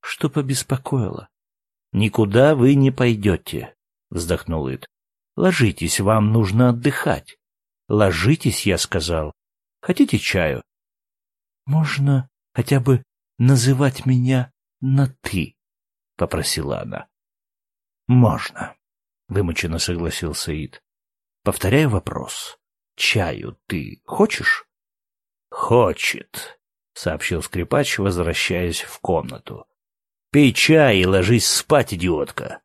Speaker 1: что побеспокоило. — Никуда вы не пойдете, — вздохнул Ид. — Ложитесь, вам нужно отдыхать. Ложитесь, я сказал. Хотите чаю? — Можно хотя бы называть меня на «ты», — попросила она. — Можно, — вымученно согласился Ид. — Повторяю вопрос. Чаю ты хочешь? «Хочет», — сообщил скрипач, возвращаясь в комнату. «Пей чай и ложись спать, идиотка».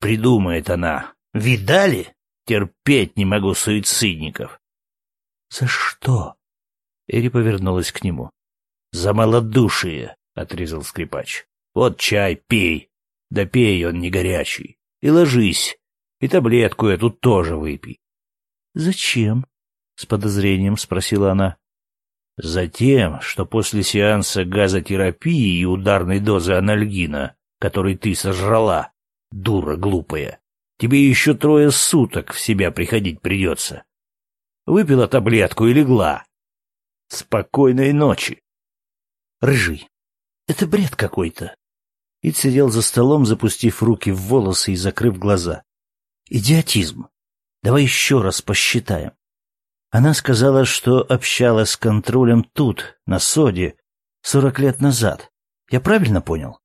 Speaker 1: Придумает она. «Видали? Терпеть не могу суицидников». «За что?» Эри повернулась к нему. «За малодушие», — отрезал скрипач. «Вот чай, пей. Да пей, он не горячий. И ложись. И таблетку эту тоже выпей». «Зачем?» — с подозрением спросила она. Затем, что после сеанса газотерапии и ударной дозы анальгина, который ты сожрала, дура глупая, тебе еще трое суток в себя приходить придется. Выпила таблетку и легла. Спокойной ночи. Рыжий, это бред какой-то. Ид сидел за столом, запустив руки в волосы и закрыв глаза. Идиотизм. Давай еще раз посчитаем. Она сказала, что общалась с контролем тут, на Соде, сорок лет назад. Я правильно понял?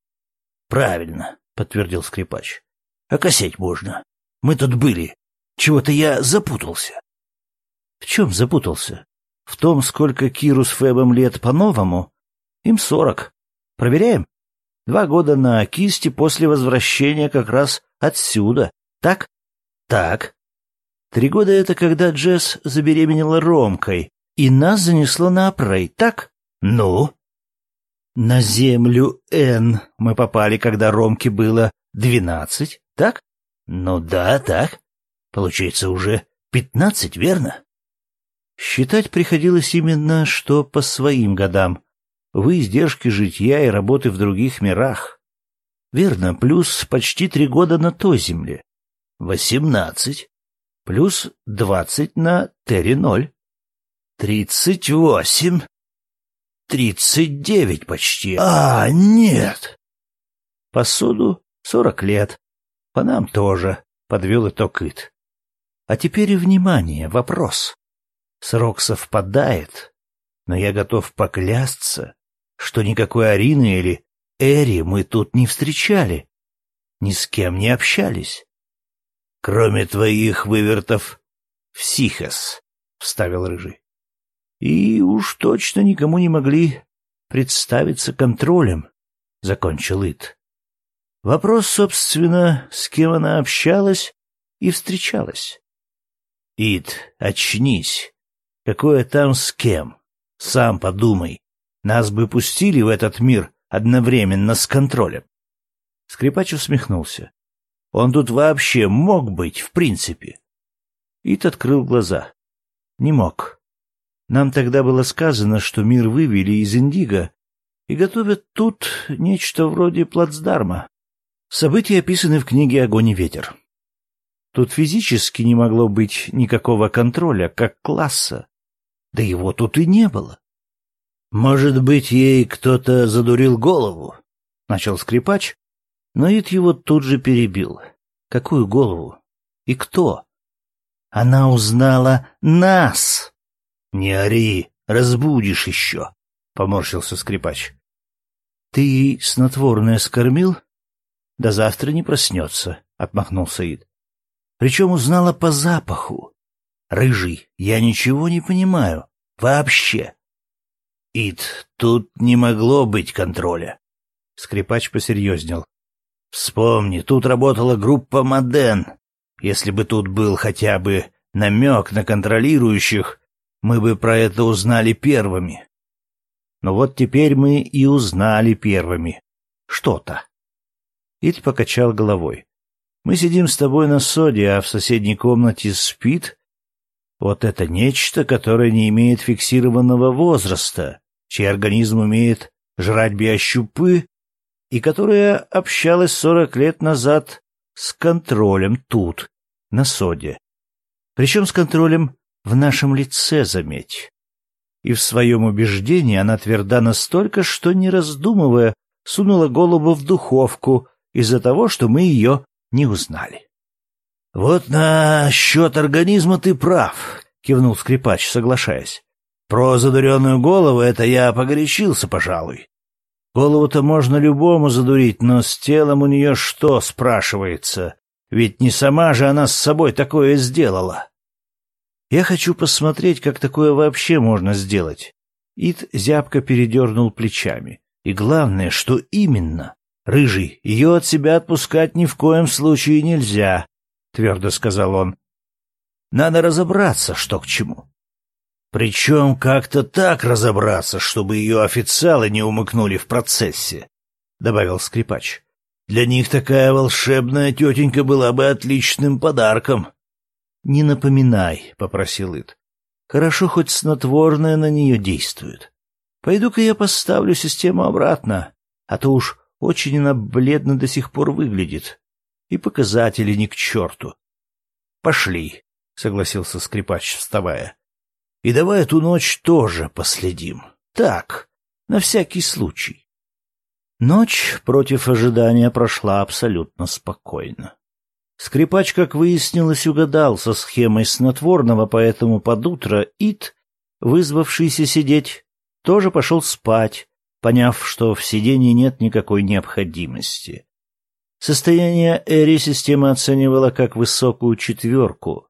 Speaker 1: Правильно, подтвердил скрипач. А косеть можно. Мы тут были. Чего-то я запутался. В чем запутался? В том, сколько Киру с Фебом лет по-новому? Им сорок. Проверяем? Два года на кисти после возвращения как раз отсюда. Так? Так. Три года — это когда Джесс забеременела Ромкой, и нас занесло на Апрей, так? Ну? На землю Н мы попали, когда Ромке было двенадцать, так? Ну да, так. Получается, уже пятнадцать, верно? Считать приходилось именно что по своим годам. Вы издержки житья и работы в других мирах. Верно, плюс почти три года на той земле. Восемнадцать плюс двадцать на Терри-ноль. Тридцать восемь. Тридцать девять почти. А, нет. Посуду сорок лет. По нам тоже, — подвел итог Ит. А теперь, внимание, вопрос. Срок совпадает, но я готов поклясться, что никакой Арины или Эри мы тут не встречали, ни с кем не общались. Кроме твоих вывертов в Сихас, — вставил Рыжий. И уж точно никому не могли представиться контролем, — закончил Ит. Вопрос, собственно, с кем она общалась и встречалась. Ит, очнись. Какое там с кем? Сам подумай. Нас бы пустили в этот мир одновременно с контролем. Скрипач усмехнулся. Он тут вообще мог быть, в принципе. Ит открыл глаза. Не мог. Нам тогда было сказано, что мир вывели из Индиго и готовят тут нечто вроде плацдарма. События описаны в книге «Огонь и ветер». Тут физически не могло быть никакого контроля, как класса. Да его тут и не было. «Может быть, ей кто-то задурил голову?» — начал скрипач, но Ид его тут же перебил. Какую голову? И кто? Она узнала нас. Не ори, разбудишь еще, поморщился скрипач. Ты снотворное скормил? До завтра не проснется, отмахнулся Ид. Причем узнала по запаху. Рыжий, я ничего не понимаю. Вообще. Ид, тут не могло быть контроля. Скрипач посерьезнел. Вспомни, тут работала группа Моден. Если бы тут был хотя бы намек на контролирующих, мы бы про это узнали первыми. Но вот теперь мы и узнали первыми. Что-то. Ит покачал головой. Мы сидим с тобой на соде, а в соседней комнате спит вот это нечто, которое не имеет фиксированного возраста, чей организм умеет жрать биощупы и которая общалась сорок лет назад с контролем тут, на соде. Причем с контролем в нашем лице, заметь. И в своем убеждении она тверда настолько, что, не раздумывая, сунула голову в духовку из-за того, что мы ее не узнали. — Вот насчет организма ты прав, — кивнул скрипач, соглашаясь. — Про задуренную голову это я погорячился, пожалуй. Голову-то можно любому задурить, но с телом у нее что, спрашивается? Ведь не сама же она с собой такое сделала. Я хочу посмотреть, как такое вообще можно сделать. Ид зябко передернул плечами. И главное, что именно. Рыжий, ее от себя отпускать ни в коем случае нельзя, — твердо сказал он. Надо разобраться, что к чему. Причем как-то так разобраться, чтобы ее официалы не умыкнули в процессе, — добавил скрипач. Для них такая волшебная тетенька была бы отличным подарком. — Не напоминай, — попросил Ид. — Хорошо, хоть снотворное на нее действует. Пойду-ка я поставлю систему обратно, а то уж очень она бледно до сих пор выглядит. И показатели ни к черту. — Пошли, — согласился скрипач, вставая. И давай эту ночь тоже последим. Так, на всякий случай. Ночь против ожидания прошла абсолютно спокойно. Скрипач, как выяснилось, угадал со схемой снотворного, поэтому под утро Ит, вызвавшийся сидеть, тоже пошел спать, поняв, что в сидении нет никакой необходимости. Состояние Эри система оценивала как высокую четверку,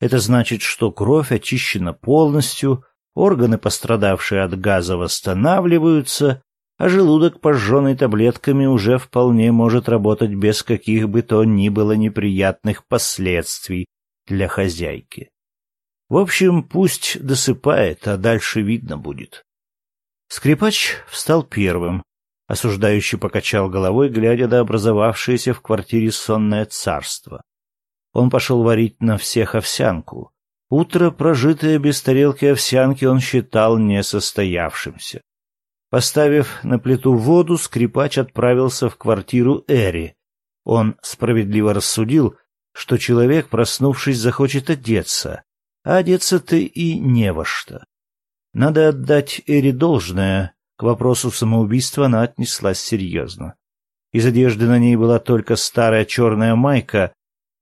Speaker 1: это значит, что кровь очищена полностью, органы, пострадавшие от газа, восстанавливаются, а желудок, пожженный таблетками, уже вполне может работать без каких бы то ни было неприятных последствий для хозяйки. В общем, пусть досыпает, а дальше видно будет. Скрипач встал первым, осуждающий покачал головой, глядя на образовавшееся в квартире сонное царство. Он пошел варить на всех овсянку. Утро, прожитое без тарелки овсянки, он считал несостоявшимся. Поставив на плиту воду, скрипач отправился в квартиру Эри. Он справедливо рассудил, что человек, проснувшись, захочет одеться, а одеться-то и не во что. Надо отдать Эри должное, к вопросу самоубийства она отнеслась серьезно. Из одежды на ней была только старая черная майка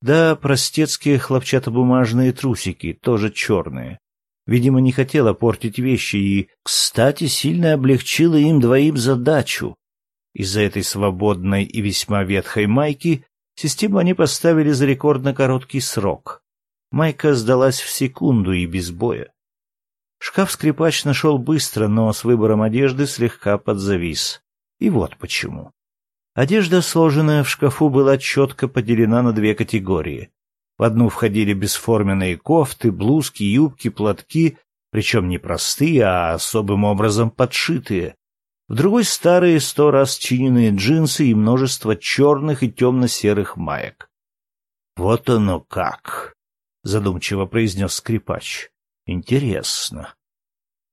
Speaker 1: да простецкие хлопчатобумажные трусики, тоже черные. Видимо, не хотела портить вещи и, кстати, сильно облегчила им двоим задачу. Из-за этой свободной и весьма ветхой майки систему они поставили за рекордно короткий срок. Майка сдалась в секунду и без боя. Шкаф-скрипач нашел быстро, но с выбором одежды слегка подзавис. И вот почему. Одежда, сложенная в шкафу, была четко поделена на две категории. В одну входили бесформенные кофты, блузки, юбки, платки, причем не простые, а особым образом подшитые. В другой — старые, сто раз чиненные джинсы и множество черных и темно-серых маек. — Вот оно как! — задумчиво произнес скрипач. — Интересно.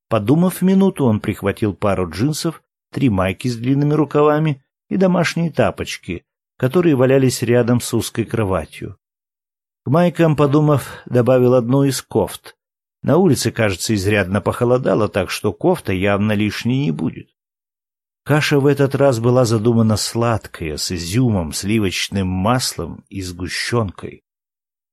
Speaker 1: Подумав минуту, он прихватил пару джинсов, три майки с длинными рукавами и домашние тапочки, которые валялись рядом с узкой кроватью. К майкам, подумав, добавил одну из кофт. На улице, кажется, изрядно похолодало, так что кофта явно лишней не будет. Каша в этот раз была задумана сладкая, с изюмом, сливочным маслом и сгущенкой.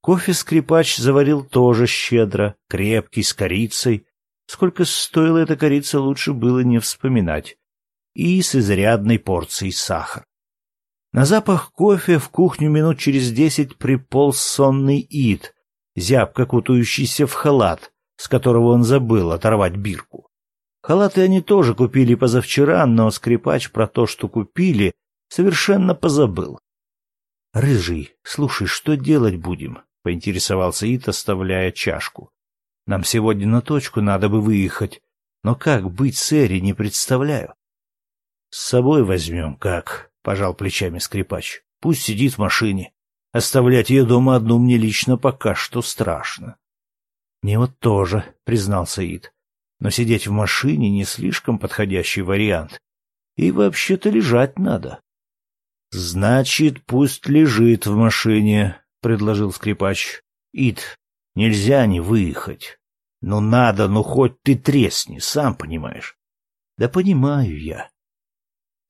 Speaker 1: Кофе скрипач заварил тоже щедро, крепкий, с корицей. Сколько стоила эта корица, лучше было не вспоминать и с изрядной порцией сахара. На запах кофе в кухню минут через десять приполз сонный Ид, зябко кутающийся в халат, с которого он забыл оторвать бирку. Халаты они тоже купили позавчера, но скрипач про то, что купили, совершенно позабыл. — Рыжий, слушай, что делать будем? — поинтересовался Ит, оставляя чашку. — Нам сегодня на точку надо бы выехать, но как быть с Эри, не представляю. — С собой возьмем, как? — пожал плечами скрипач. — Пусть сидит в машине. Оставлять ее дома одну мне лично пока что страшно. — Мне вот тоже, — признался Ид. — Но сидеть в машине не слишком подходящий вариант. И вообще-то лежать надо. — Значит, пусть лежит в машине, — предложил скрипач. — Ид, нельзя не выехать. Ну надо, ну хоть ты тресни, сам понимаешь. — Да понимаю я.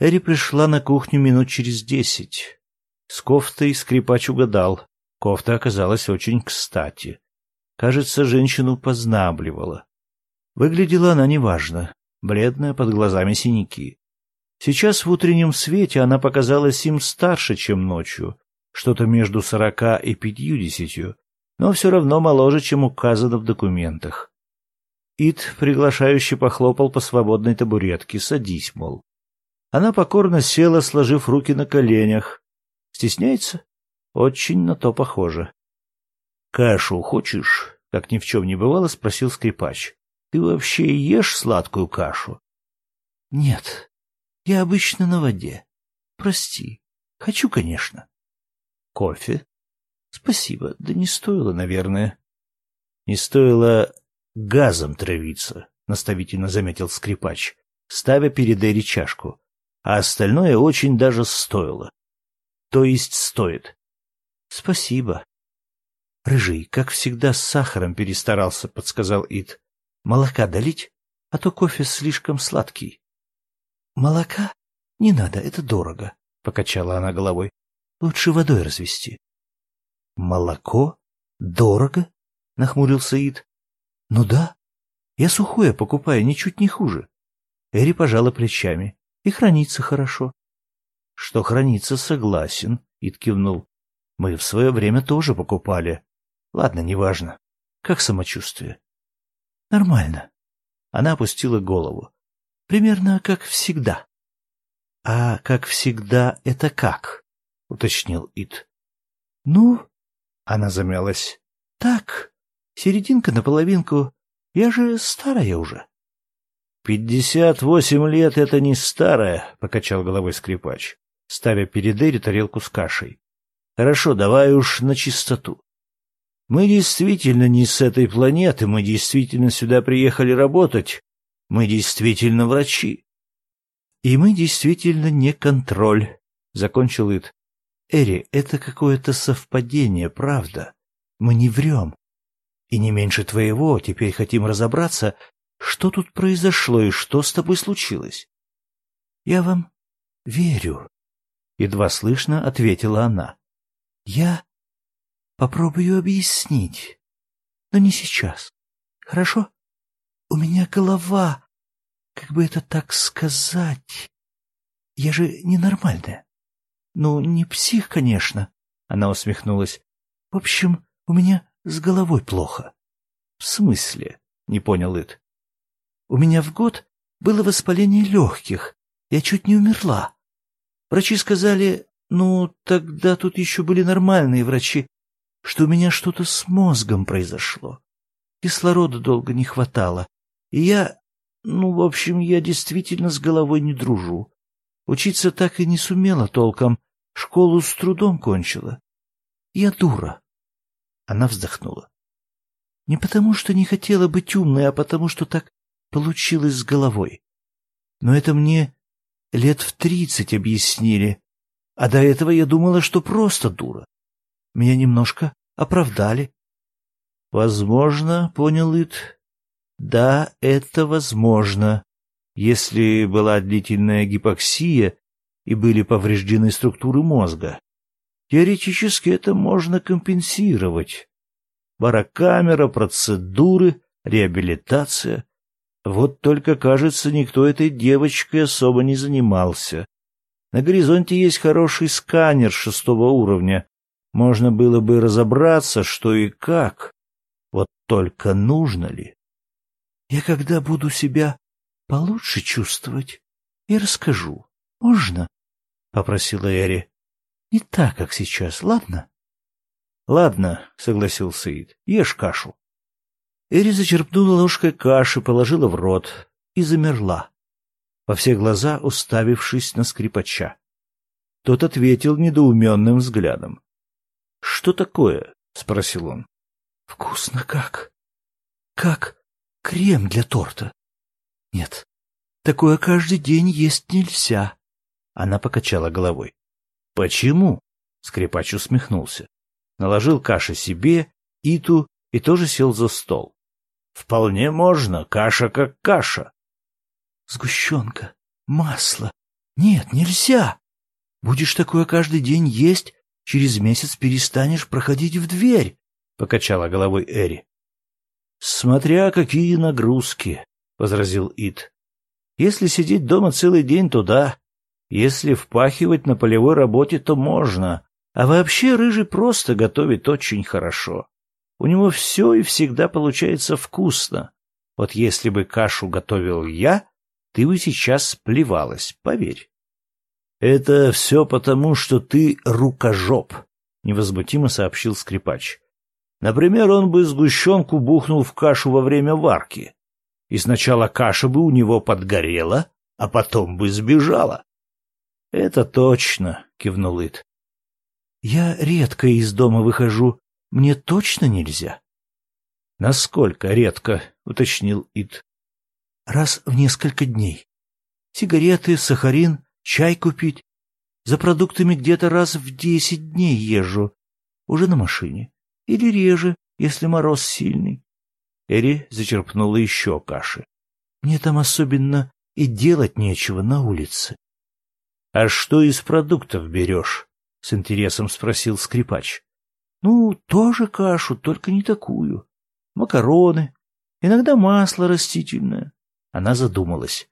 Speaker 1: Эри пришла на кухню минут через десять. С кофтой скрипач угадал. Кофта оказалась очень кстати. Кажется, женщину познабливала. Выглядела она неважно, бледная, под глазами синяки. Сейчас в утреннем свете она показалась им старше, чем ночью, что-то между сорока и пятьюдесятью, но все равно моложе, чем указано в документах. Ит приглашающе похлопал по свободной табуретке. «Садись, мол». Она покорно села, сложив руки на коленях. Стесняется? Очень на то похоже. — Кашу хочешь? — как ни в чем не бывало, спросил скрипач. — Ты вообще ешь сладкую кашу? — Нет, я обычно на воде. Прости. Хочу, конечно. — Кофе? — Спасибо. Да не стоило, наверное. — Не стоило газом травиться, — наставительно заметил скрипач, ставя перед Эри чашку а остальное очень даже стоило. То есть стоит. Спасибо. Рыжий, как всегда, с сахаром перестарался, подсказал Ит. Молока долить, а то кофе слишком сладкий. Молока? Не надо, это дорого, покачала она головой. Лучше водой развести. Молоко? Дорого? нахмурился Ит. Ну да. Я сухое покупаю, ничуть не хуже. Эри пожала плечами. И хранится хорошо. — Что хранится, согласен, — Ид кивнул. — Мы в свое время тоже покупали. Ладно, неважно. Как самочувствие? — Нормально. Она опустила голову. Примерно как всегда. — А как всегда это как? — уточнил Ид. — Ну, — она замялась. — Так, серединка наполовинку. Я же старая уже. «Пятьдесят восемь лет — это не старое», — покачал головой скрипач, ставя перед Эри тарелку с кашей. «Хорошо, давай уж на чистоту. Мы действительно не с этой планеты, мы действительно сюда приехали работать, мы действительно врачи». «И мы действительно не контроль», — закончил Ит. «Эри, это какое-то совпадение, правда. Мы не врем. И не меньше твоего теперь хотим разобраться, что тут произошло и что с тобой случилось? — Я вам верю, — едва слышно ответила она. — Я попробую объяснить, но не сейчас. Хорошо?
Speaker 2: у меня голова, как бы это так сказать? Я же ненормальная. Ну, не псих, конечно, — она усмехнулась. В общем, у меня с головой плохо.
Speaker 1: — В смысле? — не понял Ит.
Speaker 2: — У меня в год было воспаление легких. Я чуть не умерла. Врачи сказали, ну, тогда тут еще были нормальные врачи, что у меня что-то с мозгом произошло. Кислорода долго не хватало. И я, ну, в общем, я действительно с головой не дружу. Учиться так и не сумела толком, школу с трудом кончила. Я дура. Она вздохнула. Не потому, что не хотела быть умной, а потому, что так получилось с головой. Но это мне лет в тридцать объяснили, а до этого я думала, что просто дура. Меня немножко оправдали.
Speaker 1: Возможно, понял Ит. Да, это возможно. Если была длительная гипоксия и были повреждены структуры мозга. Теоретически это можно компенсировать. Барокамера, процедуры, реабилитация. Вот только, кажется, никто этой девочкой особо не занимался. На горизонте есть хороший сканер шестого уровня. Можно было бы разобраться, что и как. Вот только нужно ли?
Speaker 2: Я когда буду себя получше чувствовать, и расскажу. Можно? — попросила Эри. — Не так, как сейчас, ладно?
Speaker 1: — Ладно, — согласился Ид. — Ешь кашу.
Speaker 2: Эри зачерпнула ложкой каши, положила в рот и замерла, во все глаза уставившись на скрипача.
Speaker 1: Тот ответил недоуменным взглядом. — Что такое? — спросил он.
Speaker 2: — Вкусно как. Как крем для торта. Нет, такое каждый день есть нельзя.
Speaker 1: Она покачала головой. Почему? Скрипач усмехнулся. Наложил каши себе, Иту и тоже сел за стол. Вполне можно, каша как каша.
Speaker 2: Сгущенка, масло. Нет, нельзя. Будешь такое каждый день есть, через месяц перестанешь проходить в дверь, — покачала головой Эри.
Speaker 1: — Смотря какие нагрузки, — возразил Ит. — Если сидеть дома целый день, то да. Если впахивать на полевой работе, то можно. А вообще Рыжий просто готовит очень хорошо. У него все и всегда получается вкусно. Вот если бы кашу готовил я, ты бы сейчас плевалась, поверь. — Это все потому, что ты рукожоп, — невозмутимо сообщил скрипач. Например, он бы сгущенку бухнул в кашу во время варки. И сначала каша бы у него подгорела, а потом бы сбежала. — Это точно, — кивнул Ит.
Speaker 2: — Я редко из дома выхожу, мне точно нельзя?
Speaker 1: — Насколько редко? — уточнил Ит.
Speaker 2: — Раз в несколько дней. Сигареты, сахарин, чай купить. За продуктами где-то раз в десять дней езжу. Уже на машине. Или реже, если мороз сильный.
Speaker 1: Эри зачерпнула еще каши.
Speaker 2: Мне там особенно и делать нечего на улице.
Speaker 1: — А что из продуктов берешь? — с интересом спросил скрипач.
Speaker 2: Ну, тоже кашу, только не такую. Макароны, иногда масло растительное. Она задумалась.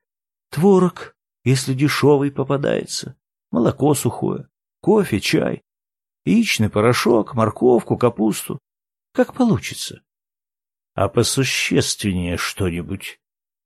Speaker 2: Творог, если дешевый попадается, молоко сухое, кофе, чай, яичный порошок, морковку, капусту. Как получится.
Speaker 1: А посущественнее что-нибудь?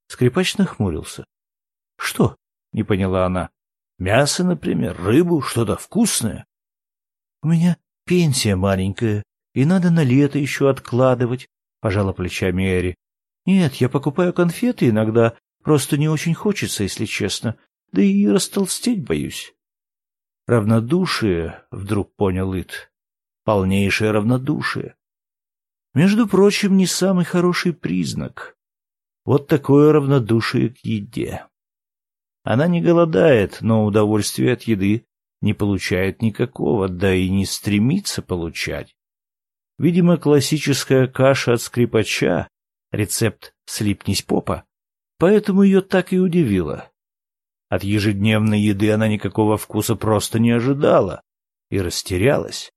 Speaker 1: Скрипач нахмурился.
Speaker 2: — Что? — не поняла она.
Speaker 1: — Мясо, например, рыбу, что-то вкусное.
Speaker 2: — У меня Пенсия маленькая, и надо на лето еще откладывать, — пожала плечами Эри. — Нет, я покупаю конфеты иногда, просто не очень хочется, если честно, да и растолстеть боюсь.
Speaker 1: Равнодушие, — вдруг понял Ит, — полнейшее равнодушие. Между прочим, не самый хороший признак. Вот такое равнодушие к еде. Она не голодает, но удовольствие от еды не получает никакого, да и не стремится получать. Видимо, классическая каша от скрипача, рецепт «слипнись попа», поэтому ее так и удивило. От ежедневной еды она никакого вкуса просто не ожидала и растерялась.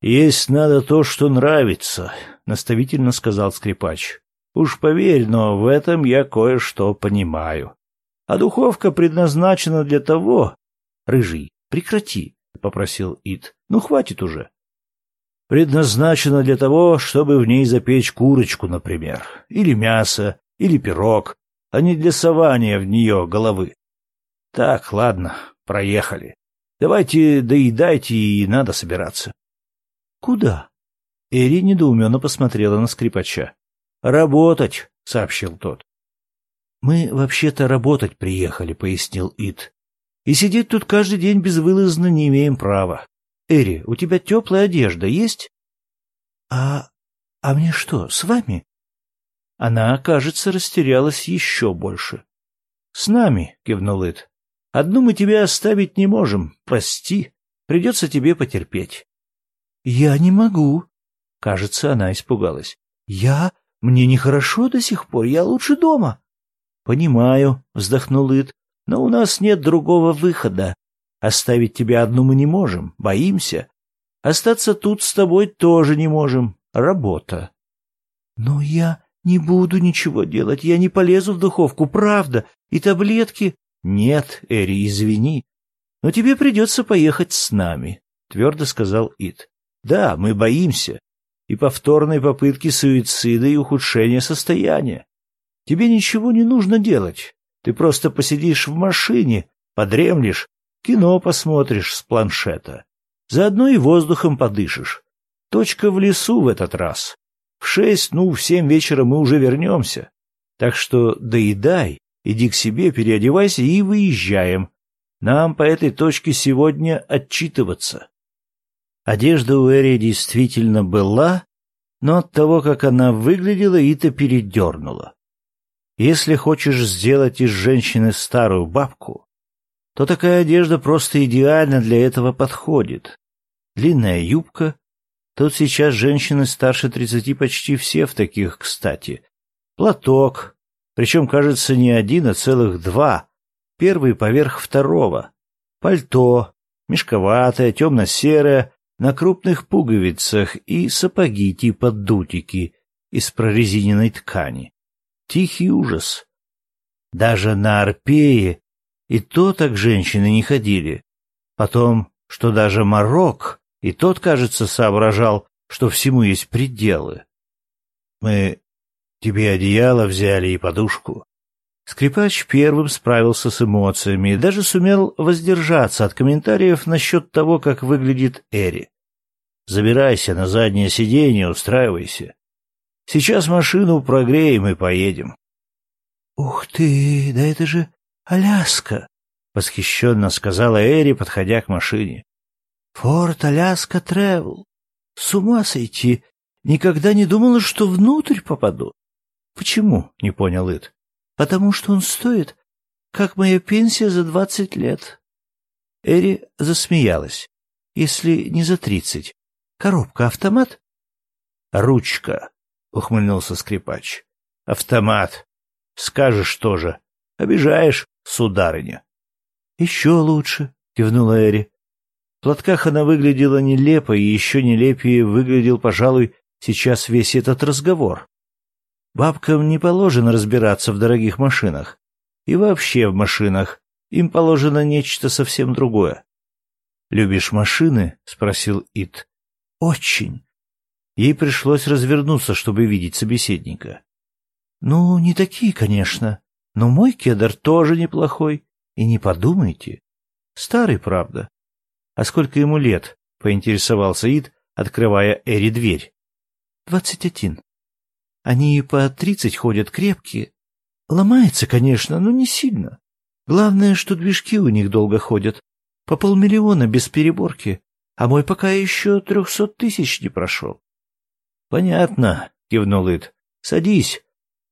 Speaker 1: «Есть надо то, что нравится», — наставительно сказал скрипач. Уж поверь, но в этом я кое-что понимаю. А духовка предназначена для того... Рыжий, прекрати, — попросил Ит. Ну, хватит уже. Предназначена для того, чтобы в ней запечь курочку, например, или мясо, или пирог, а не для сования в нее головы. Так, ладно, проехали. Давайте доедайте, и надо собираться.
Speaker 2: Куда?
Speaker 1: Эри недоуменно посмотрела на скрипача. «Работать», — сообщил тот.
Speaker 2: «Мы вообще-то работать приехали», — пояснил Ит. «И сидеть тут каждый день безвылазно не имеем права. Эри, у тебя теплая одежда есть?» «А... а мне что, с вами?»
Speaker 1: Она, кажется, растерялась еще больше. «С нами», — кивнул Ит. «Одну мы тебя оставить не можем. Прости. Придется тебе потерпеть».
Speaker 2: «Я не могу».
Speaker 1: Кажется, она испугалась.
Speaker 2: «Я мне нехорошо до сих пор, я лучше дома.
Speaker 1: — Понимаю, — вздохнул Ид, — но у нас нет другого выхода. Оставить тебя одну мы не можем, боимся. Остаться тут с тобой тоже не можем. Работа.
Speaker 2: — Но я не буду ничего делать, я не полезу в духовку, правда, и таблетки...
Speaker 1: — Нет, Эри, извини, но тебе придется поехать с нами, — твердо сказал Ид. — Да, мы боимся, и повторной попытки суицида и ухудшения состояния. Тебе ничего не нужно делать. Ты просто посидишь в машине, подремлешь, кино посмотришь с планшета. Заодно и воздухом подышишь. Точка в лесу в этот раз. В шесть, ну, в семь вечера мы уже вернемся. Так что доедай, иди к себе, переодевайся и выезжаем. Нам по этой точке сегодня отчитываться. Одежда у Эри действительно была, но от того, как она выглядела, Ита передернула. Если хочешь сделать из женщины старую бабку, то такая одежда просто идеально для этого подходит. Длинная юбка. Тут сейчас женщины старше тридцати почти все в таких, кстати. Платок. Причем, кажется, не один, а целых два. Первый поверх второго. Пальто. Мешковатое, темно-серое, на крупных пуговицах и сапоги типа дутики из прорезиненной ткани. Тихий ужас. Даже на Арпее и то так женщины не ходили. Потом, что даже Марок, и тот, кажется, соображал, что всему есть пределы. Мы тебе одеяло взяли и подушку. Скрипач первым справился с эмоциями и даже сумел воздержаться от комментариев насчет того, как выглядит Эри. Забирайся на заднее сиденье, устраивайся. Сейчас машину прогреем и поедем.
Speaker 2: — Ух ты, да это же Аляска! — восхищенно сказала Эри, подходя к машине. — Форт Аляска Тревел. С ума сойти! Никогда не думала, что внутрь попаду. — Почему? — не понял Ит. — Потому что он стоит, как моя пенсия за двадцать лет. Эри засмеялась. — Если не за тридцать. Коробка-автомат?
Speaker 1: Ручка, ухмыльнулся скрипач. Автомат. Скажешь тоже. Обижаешь, сударыня.
Speaker 2: Еще лучше, кивнула Эри. В платках она выглядела нелепо, и еще нелепее выглядел, пожалуй, сейчас весь этот разговор. Бабкам не положено разбираться в дорогих машинах. И вообще в машинах. Им положено нечто совсем другое. «Любишь машины?» — спросил Ит. Очень. Ей пришлось развернуться, чтобы видеть собеседника. Ну, не такие, конечно, но мой кедр тоже неплохой. И не подумайте. Старый, правда. А сколько ему лет? Поинтересовался Ид, открывая Эри дверь. Двадцать один. Они по тридцать ходят крепкие. Ломается, конечно, но не сильно. Главное, что движки у них долго ходят. По полмиллиона без переборки а мой пока еще трехсот тысяч не прошел.
Speaker 1: — Понятно, — кивнул Ит. — Садись.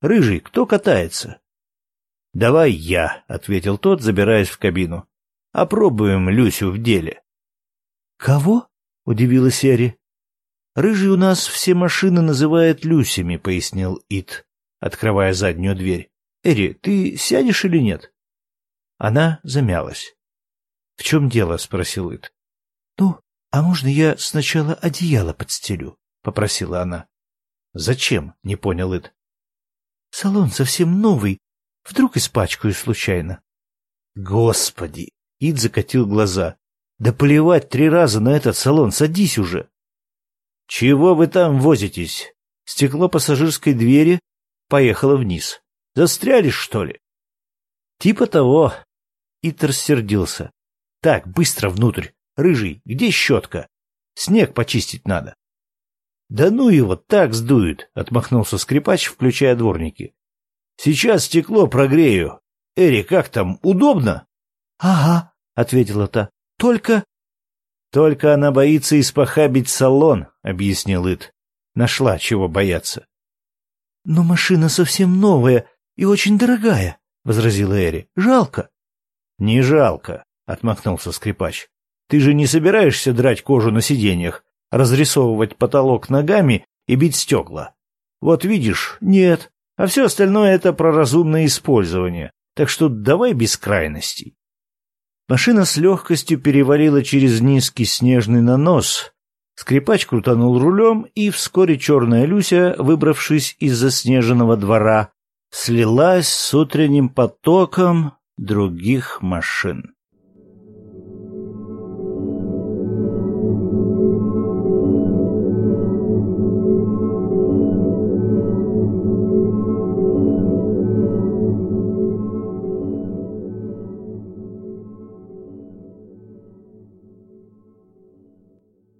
Speaker 1: Рыжий, кто катается? — Давай я, — ответил тот, забираясь в кабину. — Опробуем Люсю в деле.
Speaker 2: — Кого? — удивилась Эри. — Рыжий у нас все машины называет Люсями, — пояснил Ит, открывая заднюю дверь. — Эри, ты сядешь или нет? Она замялась. — В чем дело? — спросил Ит. — Ну, «А можно я сначала одеяло подстелю?» — попросила она.
Speaker 1: «Зачем?» — не понял Ит.
Speaker 2: Салон совсем новый. Вдруг испачкаю случайно.
Speaker 1: Господи! Ид закатил глаза. Да плевать три раза на этот салон, садись уже. Чего вы там возитесь? Стекло пассажирской двери поехало вниз. Застряли, что ли? Типа того. Ит рассердился. Так, быстро внутрь. Рыжий, где щетка? Снег почистить надо. Да ну его, так сдует, отмахнулся скрипач, включая дворники. Сейчас стекло прогрею. Эри, как там, удобно?
Speaker 2: Ага, ответила та. Только...
Speaker 1: Только она боится испохабить салон, объяснил Ит. Нашла чего бояться.
Speaker 2: Но машина совсем новая и очень дорогая, возразила Эри. Жалко.
Speaker 1: Не жалко, отмахнулся скрипач. Ты же не собираешься драть кожу на сиденьях, разрисовывать потолок ногами и бить стекла? Вот видишь, нет. А все остальное — это про разумное использование. Так что давай без крайностей. Машина с легкостью перевалила через низкий снежный нанос. Скрипач крутанул рулем, и вскоре черная Люся, выбравшись из заснеженного двора, слилась с утренним потоком других машин.